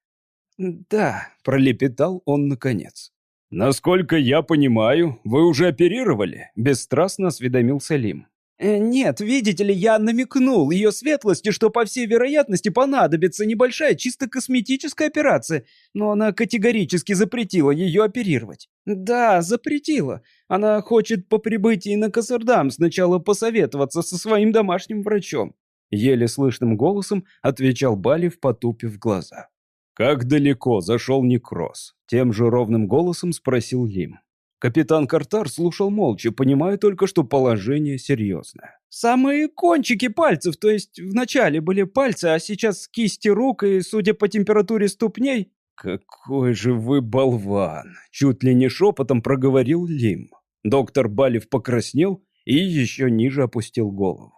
S1: «Да», — пролепетал он наконец. «Насколько я понимаю, вы уже оперировали?» – бесстрастно осведомился Лим.
S2: Э, «Нет, видите ли, я намекнул ее светлости, что по всей вероятности понадобится небольшая чисто косметическая операция, но она категорически запретила ее оперировать. «Да, запретила. Она хочет по прибытии на Кассердам сначала посоветоваться со своим домашним врачом». Еле слышным голосом отвечал Балев, потупив глаза.
S1: «Как далеко зашел некроз?» Тем же ровным голосом спросил Лим. Капитан Картар слушал молча, понимая только, что положение серьезное.
S2: «Самые кончики пальцев, то есть вначале были пальцы, а сейчас кисти рук и, судя по температуре ступней...»
S1: «Какой же вы болван!» — чуть ли не шепотом проговорил Лим. Доктор Балев покраснел и еще ниже опустил голову.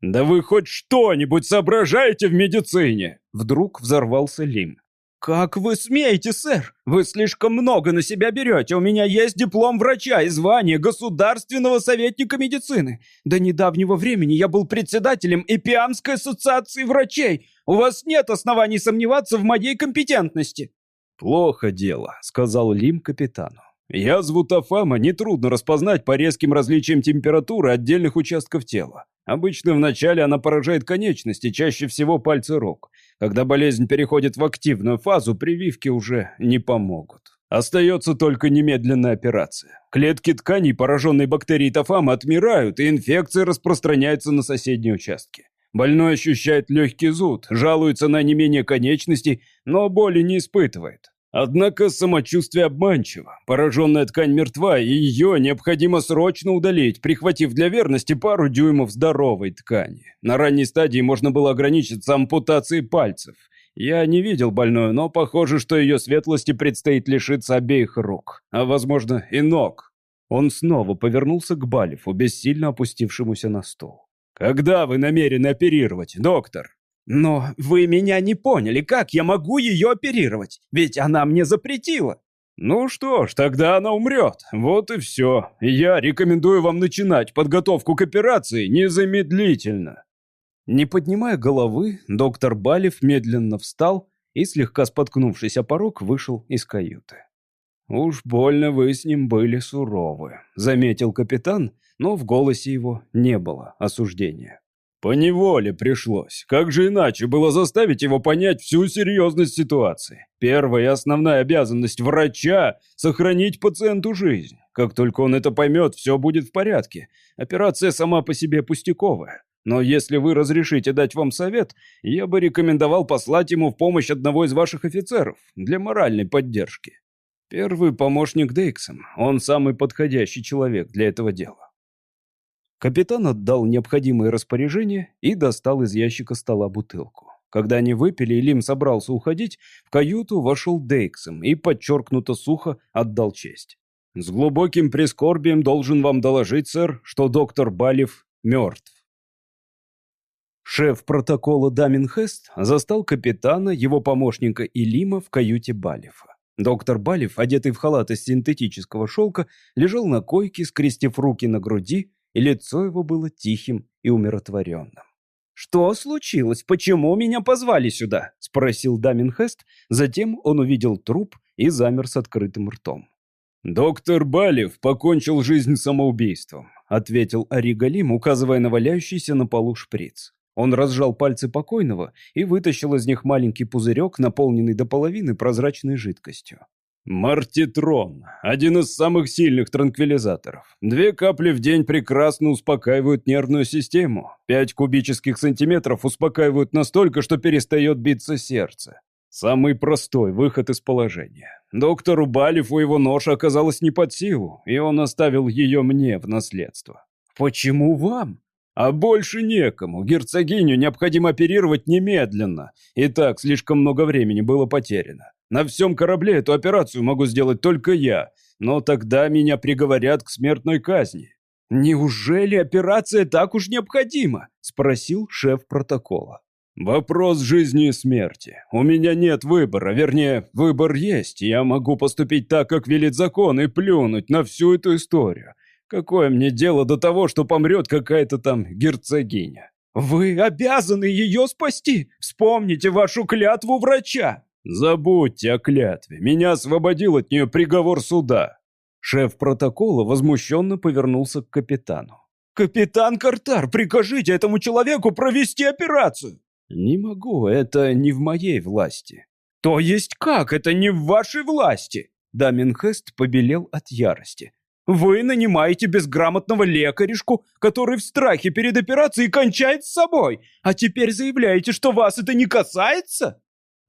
S1: «Да вы хоть что-нибудь соображаете в медицине?» Вдруг взорвался Лим.
S2: «Как вы смеете, сэр? Вы слишком много на себя берете. У меня есть диплом врача и звание государственного советника медицины. До недавнего времени я был председателем Эпиамской ассоциации врачей. У вас нет оснований сомневаться в моей компетентности».
S1: «Плохо дело», — сказал Лим капитану. «Язву Тафама нетрудно распознать по резким различиям температуры отдельных участков тела. Обычно вначале она поражает конечности, чаще всего пальцы рук. Когда болезнь переходит в активную фазу, прививки уже не помогут. Остается только немедленная операция. Клетки тканей, пораженные бактерией Тафама, отмирают, и инфекция распространяется на соседние участки. Больной ощущает легкий зуд, жалуется на не менее конечностей, но боли не испытывает. Однако самочувствие обманчиво. Пораженная ткань мертва, и ее необходимо срочно удалить, прихватив для верности пару дюймов здоровой ткани. На ранней стадии можно было ограничиться ампутацией пальцев. Я не видел больную, но похоже, что ее светлости предстоит лишиться обеих рук, а, возможно, и ног. Он снова повернулся к Балифу, бессильно опустившемуся на стол. «Когда вы намерены оперировать, доктор?»
S2: «Но вы меня не поняли, как я могу ее оперировать? Ведь она мне запретила!»
S1: «Ну что ж, тогда она умрет. Вот и все. Я рекомендую вам начинать подготовку к операции незамедлительно». Не поднимая головы, доктор Балев медленно встал и, слегка споткнувшись о порог, вышел из каюты. «Уж больно вы с ним были суровы», — заметил капитан, но в голосе его не было осуждения. По неволе пришлось. Как же иначе было заставить его понять всю серьезность ситуации? Первая и основная обязанность врача – сохранить пациенту жизнь. Как только он это поймет, все будет в порядке. Операция сама по себе пустяковая. Но если вы разрешите дать вам совет, я бы рекомендовал послать ему в помощь одного из ваших офицеров для моральной поддержки. Первый помощник Дейксом. Он самый подходящий человек для этого дела. Капитан отдал необходимые распоряжения и достал из ящика стола бутылку. Когда они выпили и Лим собрался уходить, в каюту вошел Дейксом и подчеркнуто сухо отдал честь. «С глубоким прискорбием должен вам доложить, сэр, что доктор Балев мертв». Шеф протокола Дамин Хест застал капитана, его помощника и Лима в каюте Балифа. Доктор Балев, одетый в халат из синтетического шелка, лежал на койке, скрестив руки на груди и лицо его было тихим и умиротворенным.
S2: «Что случилось? Почему меня позвали сюда?» — спросил Дамин Хест. Затем он увидел труп и замер с открытым ртом.
S1: «Доктор Балев покончил жизнь самоубийством», — ответил Аригалим, указывая на валяющийся на полу шприц. Он разжал пальцы покойного и вытащил из них маленький пузырек, наполненный до половины прозрачной жидкостью. Мартитрон – один из самых сильных транквилизаторов. Две капли в день прекрасно успокаивают нервную систему. Пять кубических сантиметров успокаивают настолько, что перестает биться сердце. Самый простой выход из положения. Доктору Балифу его нож оказалась не под силу, и он оставил ее мне в наследство.
S2: «Почему вам?»
S1: А больше некому. Герцогиню необходимо оперировать немедленно. И так слишком много времени было потеряно. На всем корабле эту операцию могу сделать только я, но тогда меня приговорят к смертной казни».
S2: «Неужели операция так уж необходима?» – спросил шеф протокола.
S1: «Вопрос жизни и смерти. У меня нет выбора, вернее, выбор есть. Я могу поступить так, как велит закон, и плюнуть на всю эту историю. Какое мне дело до того, что помрет какая-то там герцогиня?»
S2: «Вы обязаны ее спасти! Вспомните вашу клятву врача!»
S1: «Забудьте о клятве. Меня освободил от нее приговор суда». Шеф протокола возмущенно повернулся к капитану.
S2: «Капитан Картар, прикажите этому человеку провести операцию!»
S1: «Не могу, это не в моей власти».
S2: «То есть как? Это не в вашей власти?» Дамин Хест побелел от ярости. «Вы нанимаете безграмотного лекаришку, который в страхе перед операцией кончает с собой, а теперь заявляете, что вас это не касается?»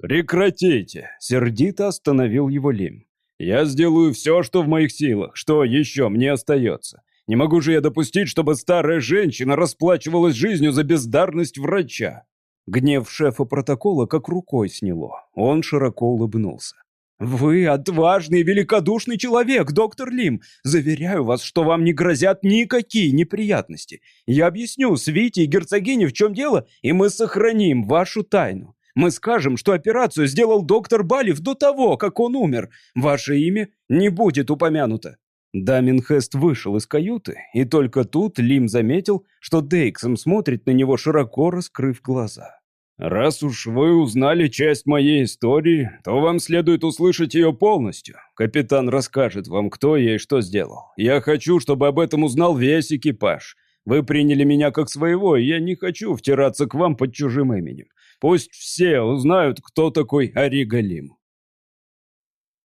S1: «Прекратите!» — сердито остановил его Лим. «Я сделаю все, что в моих силах. Что еще мне остается? Не могу же я допустить, чтобы старая женщина расплачивалась жизнью за бездарность врача». Гнев шефа протокола как рукой сняло. Он широко улыбнулся.
S2: «Вы отважный и великодушный человек, доктор Лим. Заверяю вас, что вам не грозят никакие неприятности. Я объясню Свите и герцогине, в чем дело, и мы сохраним вашу тайну. Мы скажем, что операцию сделал доктор Балев до того, как он умер. Ваше имя не будет упомянуто».
S1: Даминхест вышел из каюты, и только тут Лим заметил, что Дейксом смотрит на него широко раскрыв глаза. «Раз уж вы узнали часть моей истории, то вам следует услышать ее полностью. Капитан расскажет вам, кто я и что сделал. Я хочу, чтобы об этом узнал весь экипаж. Вы приняли меня как своего, и я не хочу втираться к вам под чужим именем. Пусть все узнают, кто такой Аригалим».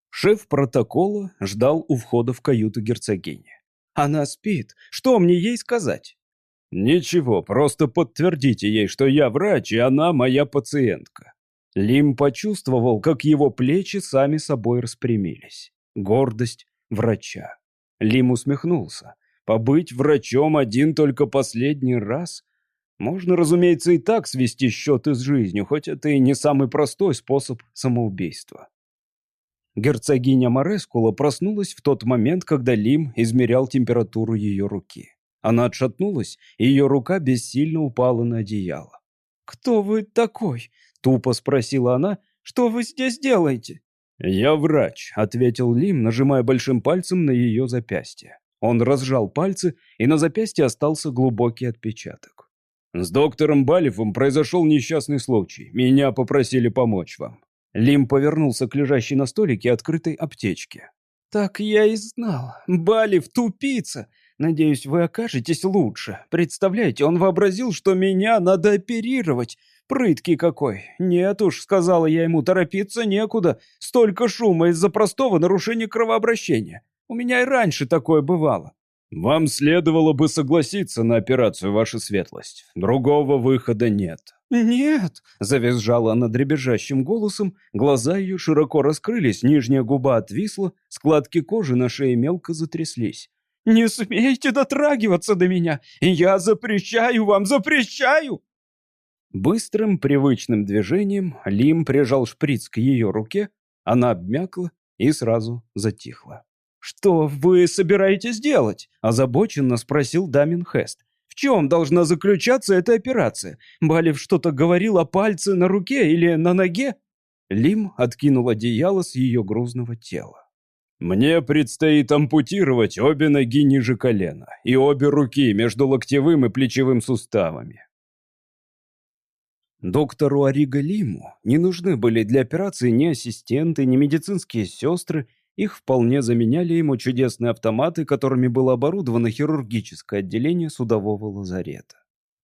S1: Шеф протокола ждал у входа в каюту герцогини.
S2: «Она спит. Что мне ей сказать?»
S1: «Ничего, просто подтвердите ей, что я врач, и она моя пациентка». Лим почувствовал, как его плечи сами собой распрямились. Гордость врача. Лим усмехнулся. Побыть врачом один только последний раз? Можно, разумеется, и так свести счеты с жизнью, хоть это и не самый простой способ самоубийства. Герцогиня Морескула проснулась в тот момент, когда Лим измерял температуру ее руки. Она отшатнулась, и ее рука бессильно упала на одеяло.
S2: «Кто вы такой?» — тупо спросила она. «Что вы здесь делаете?»
S1: «Я врач», — ответил Лим, нажимая большим пальцем на ее запястье. Он разжал пальцы, и на запястье остался глубокий отпечаток. «С доктором Балевым произошел несчастный случай. Меня попросили помочь вам». Лим повернулся к лежащей на столике открытой аптечке.
S2: «Так я и знал. Балев тупица. Надеюсь, вы окажетесь лучше. Представляете, он вообразил, что меня надо оперировать. Прыткий какой. Нет уж, сказала я ему, торопиться некуда. Столько шума из-за простого нарушения кровообращения. У меня и раньше такое бывало.
S1: Вам следовало бы согласиться на операцию, ваша светлость. Другого выхода нет.
S2: «Нет!» — завизжала она дребезжащим голосом, глаза ее широко раскрылись, нижняя губа отвисла, складки кожи на шее мелко затряслись. Не смейте дотрагиваться до меня! Я запрещаю вам, запрещаю!»
S1: Быстрым, привычным движением Лим прижал шприц к ее руке, она обмякла и сразу затихла.
S2: «Что вы собираетесь делать?» – озабоченно спросил Дамин Хест. «В чем должна заключаться эта операция? Балев что-то говорил о пальце на руке или на ноге?»
S1: Лим откинул одеяло с ее грузного тела. Мне предстоит ампутировать обе ноги ниже колена и обе руки между локтевым и плечевым суставами. Доктору Арига Лиму не нужны были для операции ни ассистенты, ни медицинские сестры, их вполне заменяли ему чудесные автоматы, которыми было оборудовано хирургическое отделение судового лазарета.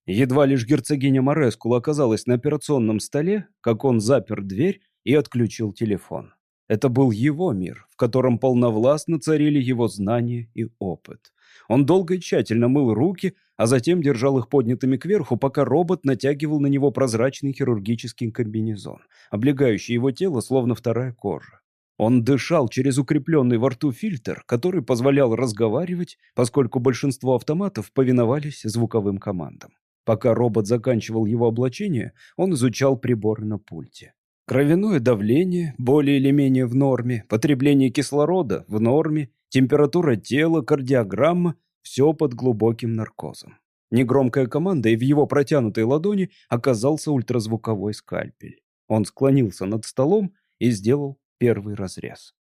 S1: Едва лишь герцогиня Морескула оказалась на операционном столе, как он запер дверь и отключил телефон. Это был его мир, в котором полновластно царили его знания и опыт. Он долго и тщательно мыл руки, а затем держал их поднятыми кверху, пока робот натягивал на него прозрачный хирургический комбинезон, облегающий его тело, словно вторая кожа. Он дышал через укрепленный во рту фильтр, который позволял разговаривать, поскольку большинство автоматов повиновались звуковым командам. Пока робот заканчивал его облачение, он изучал приборы на пульте. Кровяное давление более или менее в норме, потребление кислорода в норме, температура тела, кардиограмма – все под глубоким наркозом. Негромкая команда, и в его протянутой ладони оказался ультразвуковой скальпель. Он склонился над столом и сделал первый разрез.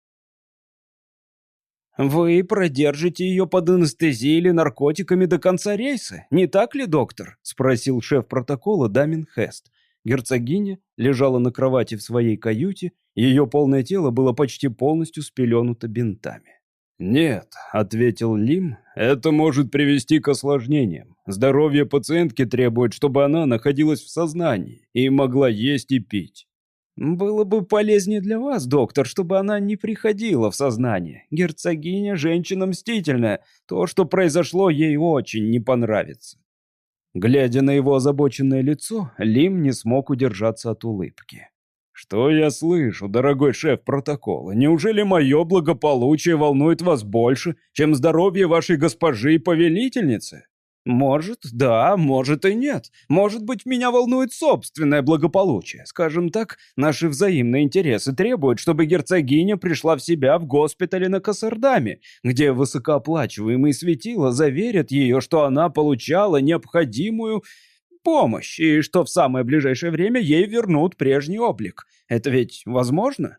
S2: «Вы продержите ее под анестезией или наркотиками до конца рейса, не так ли, доктор?» — спросил шеф протокола Дамин Хест, Герцогиня лежала на кровати в своей каюте, ее полное тело было почти полностью спеленуто бинтами.
S1: «Нет», — ответил Лим, — «это может привести к осложнениям. Здоровье пациентки требует, чтобы она находилась в сознании и могла есть и пить».
S2: Было бы полезнее для вас, доктор, чтобы она не приходила в сознание. Герцогиня – женщина мстительная. То, что произошло, ей очень не понравится. Глядя на его озабоченное лицо, Лим не смог удержаться от улыбки. «Что я слышу, дорогой шеф протокола? Неужели мое благополучие волнует вас больше, чем здоровье вашей госпожи и повелительницы?» Может, да, может и нет. Может быть, меня волнует собственное благополучие. Скажем так, наши взаимные интересы требуют, чтобы герцогиня пришла в себя в госпитале на Кассардаме, где высокооплачиваемые светила заверят ее, что она получала необходимую помощь, и что в самое ближайшее время ей вернут прежний облик. Это ведь возможно?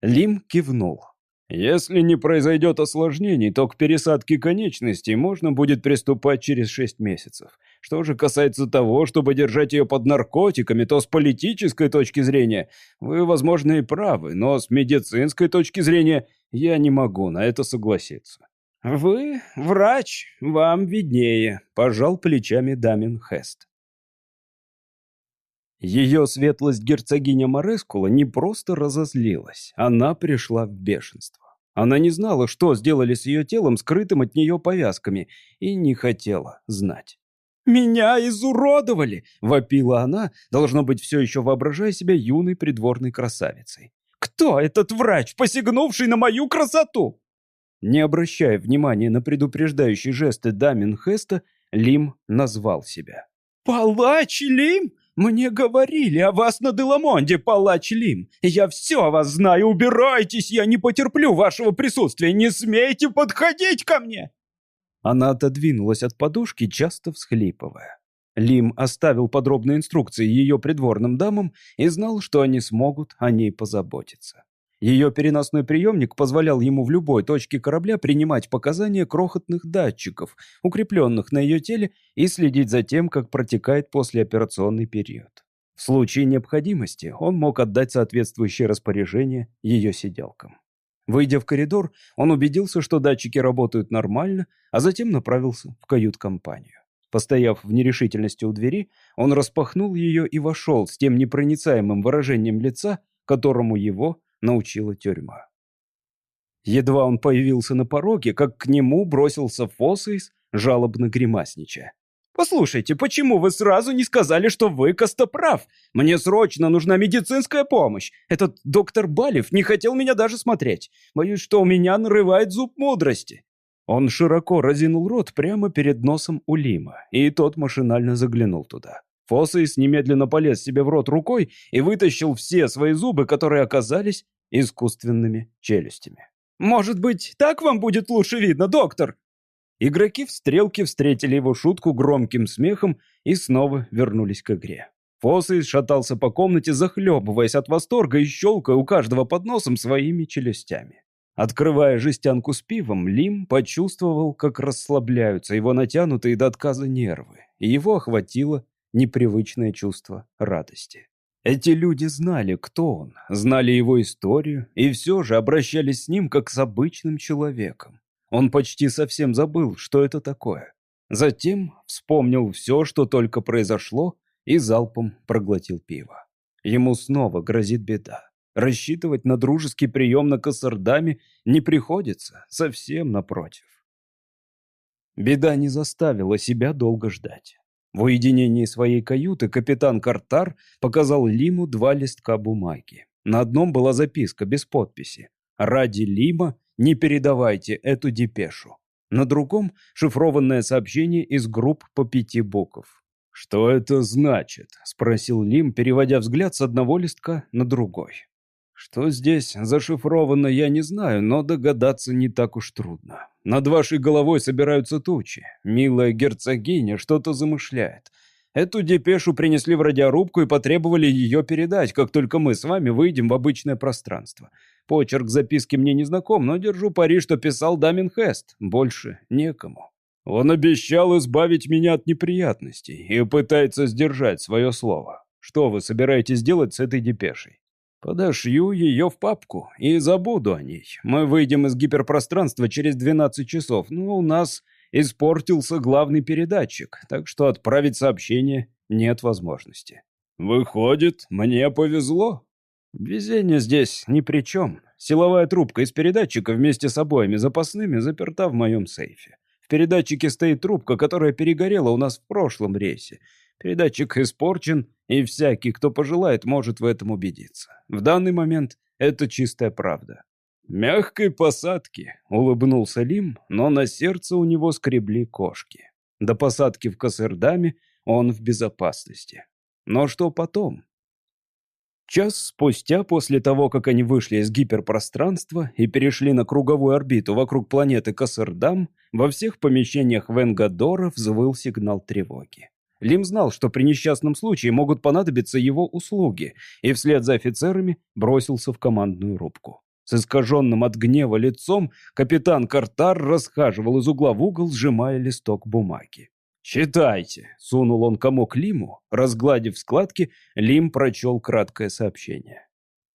S2: Лим кивнул. Если не произойдет осложнений, то к пересадке конечностей можно будет приступать через 6 месяцев. Что же касается того, чтобы держать ее под наркотиками, то с политической точки зрения вы, возможно, и правы, но с медицинской точки зрения я не могу на это согласиться. «Вы врач, вам виднее», — пожал плечами Дамин Хест. Ее светлость герцогиня Морескула не просто разозлилась, она пришла в бешенство. Она не знала, что сделали с ее телом, скрытым от нее повязками, и не хотела знать. «Меня изуродовали!» — вопила она, должно быть, все еще воображая себя юной придворной красавицей. «Кто этот врач, посягнувший на мою красоту?» Не обращая внимания на предупреждающие жесты Дамин Хеста, Лим назвал себя. «Палач Лим? «Мне говорили о вас на Деламонде, палач Лим. Я все о вас знаю, убирайтесь, я не потерплю вашего присутствия, не смейте подходить ко мне!» Она отодвинулась от подушки, часто всхлипывая. Лим оставил подробные инструкции ее придворным дамам и знал, что они смогут о ней позаботиться. Ее переносной приемник позволял ему в любой точке корабля принимать показания крохотных датчиков, укрепленных на ее теле, и следить за тем, как протекает послеоперационный период. В случае необходимости он мог отдать соответствующее распоряжение ее сиделкам. Выйдя в коридор, он убедился, что датчики работают нормально, а затем направился в кают-компанию. Постояв в нерешительности у двери, он распахнул ее и вошел с тем непроницаемым выражением лица, которому его научила тюрьма. Едва он появился на пороге, как к нему бросился Фосейс, жалобно гримасничая. «Послушайте, почему вы сразу не сказали, что вы костоправ? Мне срочно нужна медицинская помощь. Этот доктор Балев не хотел меня даже смотреть. Боюсь, что у меня нарывает зуб мудрости». Он широко разинул рот прямо перед носом у Лима, и тот машинально заглянул туда. Фосейс немедленно полез себе в рот рукой и вытащил все свои зубы, которые оказались искусственными челюстями. «Может быть, так вам будет лучше видно, доктор?» Игроки в стрелке встретили его шутку громким смехом и снова вернулись к игре. Фосейс шатался по комнате, захлебываясь от восторга и щелкая у каждого под носом своими челюстями. Открывая жестянку с пивом, Лим почувствовал, как расслабляются его натянутые до отказа нервы, и его охватило непривычное чувство радости. Эти люди знали, кто он, знали его историю, и все же обращались с ним как с обычным человеком. Он почти совсем забыл, что это такое. Затем вспомнил все, что только произошло, и залпом проглотил пиво. Ему снова грозит беда. Рассчитывать на дружеский прием на Кассардаме не приходится, совсем напротив. Беда не заставила себя долго ждать. В уединении своей каюты капитан Картар показал Лиму два листка бумаги. На одном была записка без подписи. «Ради Лима не передавайте эту депешу». На другом — шифрованное сообщение из групп по пяти букв. «Что это значит?» — спросил Лим, переводя взгляд с одного листка на другой. Что здесь зашифровано, я не знаю, но догадаться не так уж трудно. Над вашей головой собираются тучи. Милая герцогиня что-то замышляет. Эту депешу принесли в радиорубку и потребовали ее передать, как только мы с вами выйдем в обычное пространство. Почерк записки мне не знаком, но держу пари, что писал Дамин Хест. Больше некому. Он обещал избавить меня от неприятностей и пытается сдержать свое слово. Что вы собираетесь делать с этой депешей? Подошью ее в папку и забуду о ней. Мы выйдем из гиперпространства через 12 часов, но у нас испортился главный передатчик, так что отправить сообщение нет возможности. Выходит, мне повезло. Везение здесь ни при чем. Силовая трубка из передатчика вместе с обоими запасными заперта в моем сейфе. В передатчике стоит трубка, которая перегорела у нас в прошлом рейсе. Передатчик испорчен, и всякий, кто пожелает, может в этом убедиться. В данный момент это чистая правда. «Мягкой посадки», — улыбнулся Лим, но на сердце у него скребли кошки. До посадки в Кассердаме он в безопасности. Но что потом? Час спустя, после того, как они вышли из гиперпространства и перешли на круговую орбиту вокруг планеты Кассердам, во всех помещениях Венгадора взвыл сигнал тревоги. Лим знал, что при несчастном случае могут понадобиться его услуги, и вслед за офицерами бросился в командную рубку. С искаженным от гнева лицом капитан Картар расхаживал из угла в угол, сжимая листок бумаги. «Читайте!» — сунул он комок Лиму. Разгладив складки, Лим прочел краткое сообщение.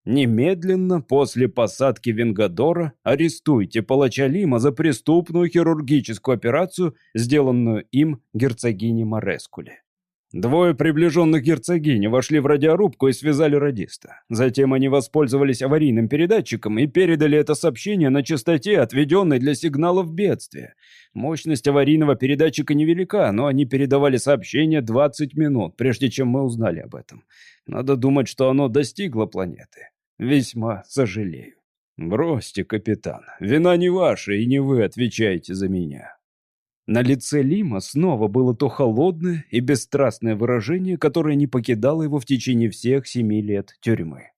S2: «Немедленно после посадки Венгадора арестуйте палача Лима за преступную хирургическую операцию, сделанную им герцогине Морескуле. Двое приближенных герцогини вошли в радиорубку и связали радиста. Затем они воспользовались аварийным передатчиком и передали это сообщение на частоте, отведенной для сигналов бедствия. Мощность аварийного передатчика невелика, но они передавали сообщение 20 минут, прежде чем мы узнали об этом. Надо думать, что оно достигло планеты. Весьма сожалею. Бросьте, капитан, вина не ваша, и не вы отвечаете за меня. На лице Лима снова было то холодное и бесстрастное выражение, которое не покидало его в течение всех семи лет тюрьмы.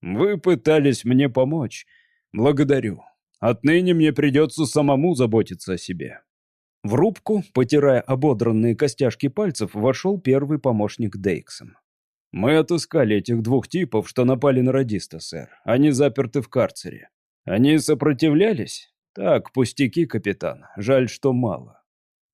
S2: «Вы пытались мне помочь. Благодарю. Отныне мне придется самому заботиться о себе». В рубку, потирая ободранные костяшки пальцев, вошел первый помощник Дейксом. «Мы отыскали этих двух типов, что напали на радиста, сэр. Они заперты в карцере. Они сопротивлялись? Так, пустяки, капитан. Жаль, что мало.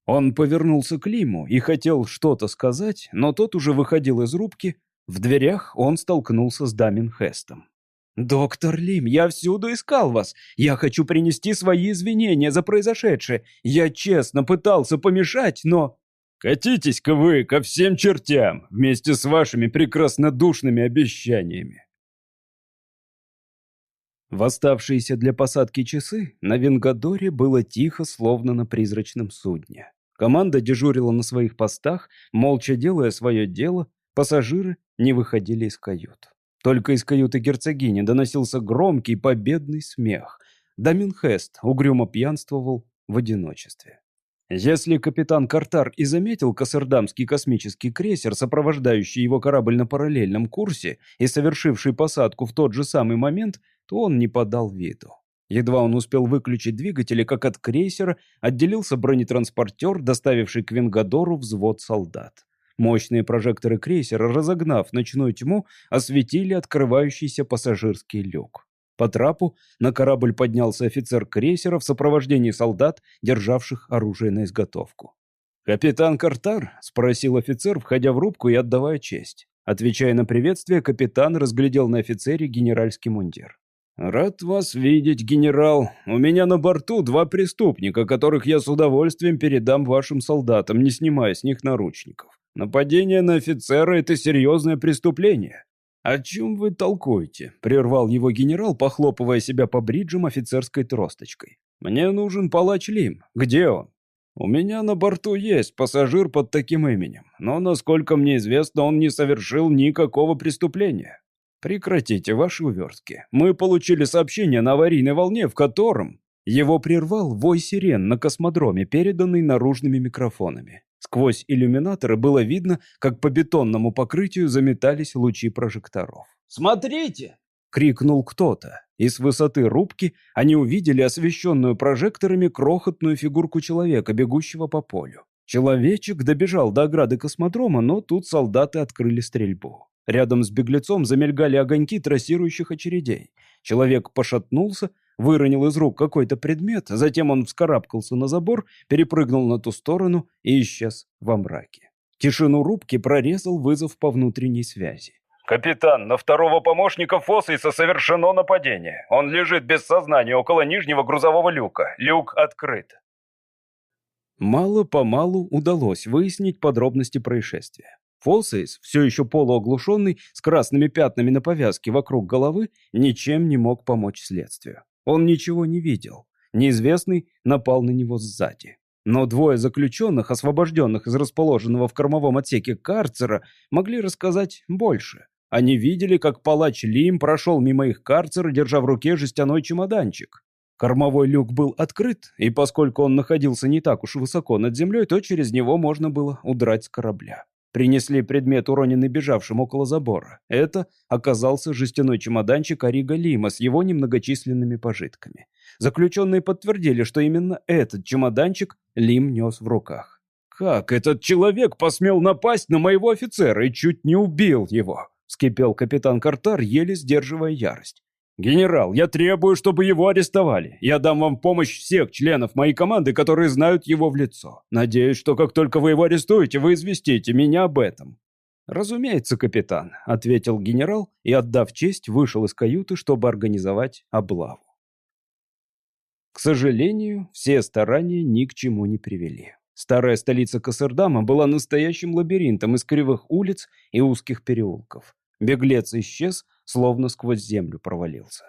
S2: Он повернулся к Лиму и хотел что-то сказать, но тот уже выходил из рубки. В дверях он столкнулся с Дамин Хестом. «Доктор Лим, я всюду искал вас. Я хочу принести свои извинения за произошедшее. Я честно пытался помешать, но...» «Катитесь-ка вы ко всем чертям вместе с вашими прекраснодушными обещаниями!» В оставшиеся для посадки часы на Венгадоре было тихо, словно на призрачном судне. Команда дежурила на своих постах, молча делая свое дело, пассажиры не выходили из кают. Только из каюты герцогини доносился громкий победный смех. Дамин Хест угрюмо пьянствовал в одиночестве. Если капитан Картар и заметил Кассердамский космический крейсер, сопровождающий его корабль на параллельном курсе и совершивший посадку в тот же самый момент, то он не подал виду. Едва он успел выключить двигатели, как от крейсера отделился бронетранспортер, доставивший к Венгадору взвод солдат. Мощные прожекторы крейсера, разогнав ночную тьму, осветили открывающийся пассажирский люк. По трапу на корабль поднялся офицер крейсера в сопровождении солдат, державших оружие на изготовку. «Капитан Картар?» — спросил офицер, входя в рубку и отдавая честь. Отвечая на приветствие, капитан разглядел на офицере генеральский мундир. «Рад вас видеть, генерал. У меня на борту два преступника, которых я с удовольствием передам вашим солдатам, не снимая с них наручников. Нападение на офицера — это серьезное преступление». «О чем вы толкуете?» — прервал его генерал, похлопывая себя по бриджам офицерской тросточкой. «Мне нужен палач Лим. Где он?» «У меня на борту есть пассажир под таким именем, но, насколько мне известно, он не совершил никакого преступления». «Прекратите ваши увертки. Мы получили сообщение на аварийной волне, в котором...» Его прервал вой сирен на космодроме, переданный наружными микрофонами. Сквозь иллюминаторы было видно, как по бетонному покрытию заметались лучи прожекторов.
S4: «Смотрите!»
S2: — крикнул кто-то. И с высоты рубки они увидели освещенную прожекторами крохотную фигурку человека, бегущего по полю. Человечек добежал до ограды космодрома, но тут солдаты открыли стрельбу. Рядом с беглецом замелькали огоньки трассирующих очередей. Человек пошатнулся, выронил из рук какой-то предмет, затем он вскарабкался на забор, перепрыгнул на ту сторону и исчез во мраке. Тишину рубки прорезал вызов по внутренней связи.
S3: «Капитан, на второго помощника Фоссиса совершено нападение. Он лежит без сознания около нижнего грузового люка. Люк открыт».
S2: Мало-помалу удалось выяснить подробности происшествия.
S1: Фосейс, все еще полуоглушенный, с красными пятнами на повязке вокруг головы, ничем не мог помочь следствию. Он ничего не видел. Неизвестный напал на него сзади. Но двое заключенных, освобожденных из расположенного в кормовом отсеке карцера, могли рассказать больше. Они видели, как палач Лим прошел мимо их карцера, держа в руке жестяной чемоданчик. Кормовой люк был открыт, и поскольку он находился не так уж высоко над землей, то через него можно было удрать с корабля. Принесли предмет, уроненный бежавшим около забора. Это оказался жестяной чемоданчик Арига Лима с его немногочисленными пожитками. Заключенные подтвердили, что именно этот чемоданчик Лим нес в руках. «Как этот человек посмел напасть на моего офицера и чуть не убил его?» — вскипел капитан Картар, еле сдерживая ярость. «Генерал, я требую, чтобы его арестовали. Я дам вам помощь всех членов моей команды, которые знают его в лицо. Надеюсь, что как только вы его арестуете, вы известите меня об этом». «Разумеется, капитан», — ответил генерал и, отдав честь, вышел из каюты, чтобы организовать облаву. К сожалению, все старания ни к чему не привели. Старая столица Кассердама была настоящим лабиринтом из кривых улиц и узких переулков. Беглец исчез, словно сквозь землю провалился.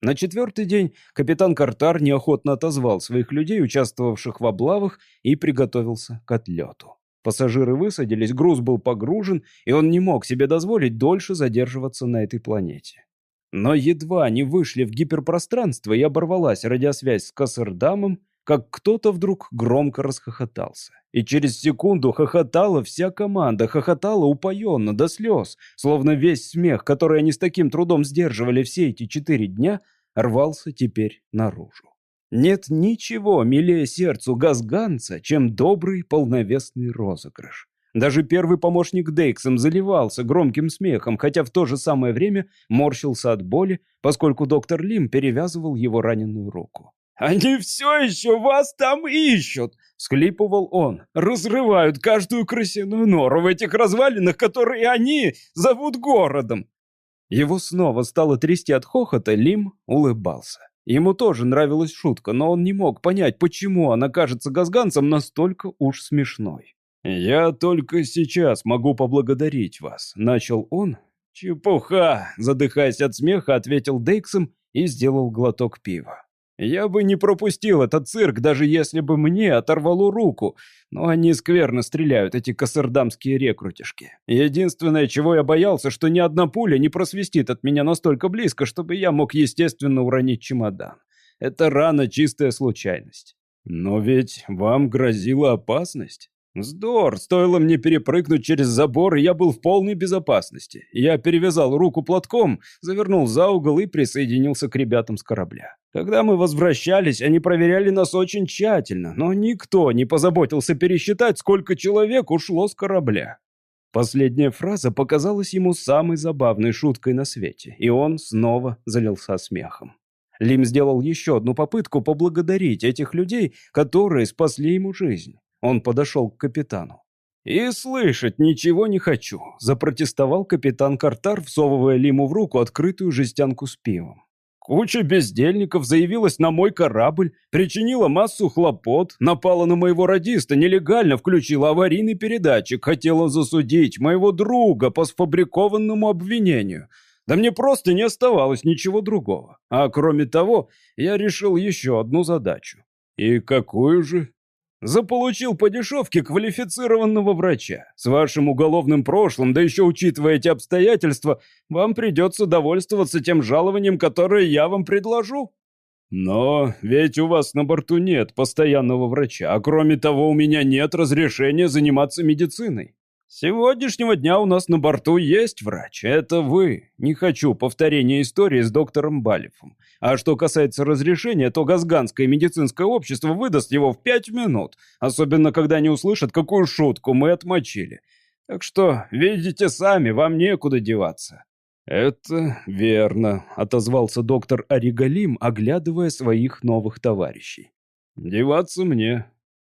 S1: На четвертый день капитан Картар неохотно отозвал своих людей, участвовавших в облавах, и приготовился к отлету. Пассажиры высадились, груз был погружен, и он не мог себе дозволить дольше задерживаться на этой планете. Но едва они вышли в гиперпространство и оборвалась радиосвязь с Кассердамом, как кто-то вдруг громко расхохотался. И через секунду хохотала вся команда, хохотала упоенно, до слез, словно весь смех, который они с таким трудом сдерживали все эти четыре дня, рвался теперь наружу. Нет ничего милее сердцу газганца, чем добрый полновесный розыгрыш. Даже первый помощник Дейксом заливался громким смехом, хотя в то же самое время морщился от боли, поскольку доктор Лим перевязывал его раненую руку. «Они все еще вас там ищут!» — схлипывал он. «Разрывают каждую крысиную нору в этих развалинах, которые они зовут городом!» Его снова стало трясти от хохота, Лим улыбался. Ему тоже нравилась шутка, но он не мог понять, почему она кажется газганцам настолько уж смешной. «Я только сейчас могу поблагодарить вас», — начал он. «Чепуха!» — задыхаясь от смеха, ответил Дейксом и сделал глоток пива. Я бы не пропустил этот цирк, даже если бы мне оторвало руку. Но они скверно стреляют, эти кассердамские рекрутишки. Единственное, чего я боялся, что ни одна пуля не просвистит от меня настолько близко, чтобы я мог, естественно, уронить чемодан. Это рано чистая случайность. Но ведь вам грозила опасность. Вздор, стоило мне перепрыгнуть через забор, и я был в полной безопасности. Я перевязал руку платком, завернул за угол и присоединился к ребятам с корабля. Когда мы возвращались, они проверяли нас очень тщательно, но никто не позаботился пересчитать, сколько человек ушло с корабля. Последняя фраза показалась ему самой забавной шуткой на свете, и он снова залился смехом. Лим сделал еще одну попытку поблагодарить этих людей, которые спасли ему жизнь. Он подошел к капитану. «И слышать ничего не хочу», — запротестовал капитан Картар, всовывая Лиму в руку открытую жестянку с пивом. Куча бездельников заявилась на мой корабль, причинила массу хлопот, напала на моего радиста, нелегально включила аварийный передатчик, хотела засудить моего друга по сфабрикованному обвинению. Да мне просто не оставалось ничего другого. А кроме того, я решил еще одну задачу. И какую же? Заполучил по дешевке квалифицированного врача. С вашим уголовным прошлым, да еще учитывая эти обстоятельства, вам придется довольствоваться тем жалованием, которое я вам предложу. Но ведь у вас на борту нет постоянного врача, а кроме того у меня нет разрешения заниматься медициной. Сегодняшнего дня у нас на борту есть врач. Это вы. Не хочу повторения истории с доктором Балифом. А что касается разрешения, то Газганское медицинское общество выдаст его в пять минут. Особенно, когда они услышат, какую шутку мы отмочили. Так что, видите сами, вам некуда деваться. «Это верно», — отозвался доктор Оригалим, оглядывая своих новых товарищей. «Деваться мне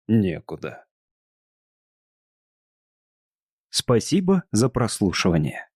S1: некуда».
S2: Спасибо за прослушивание.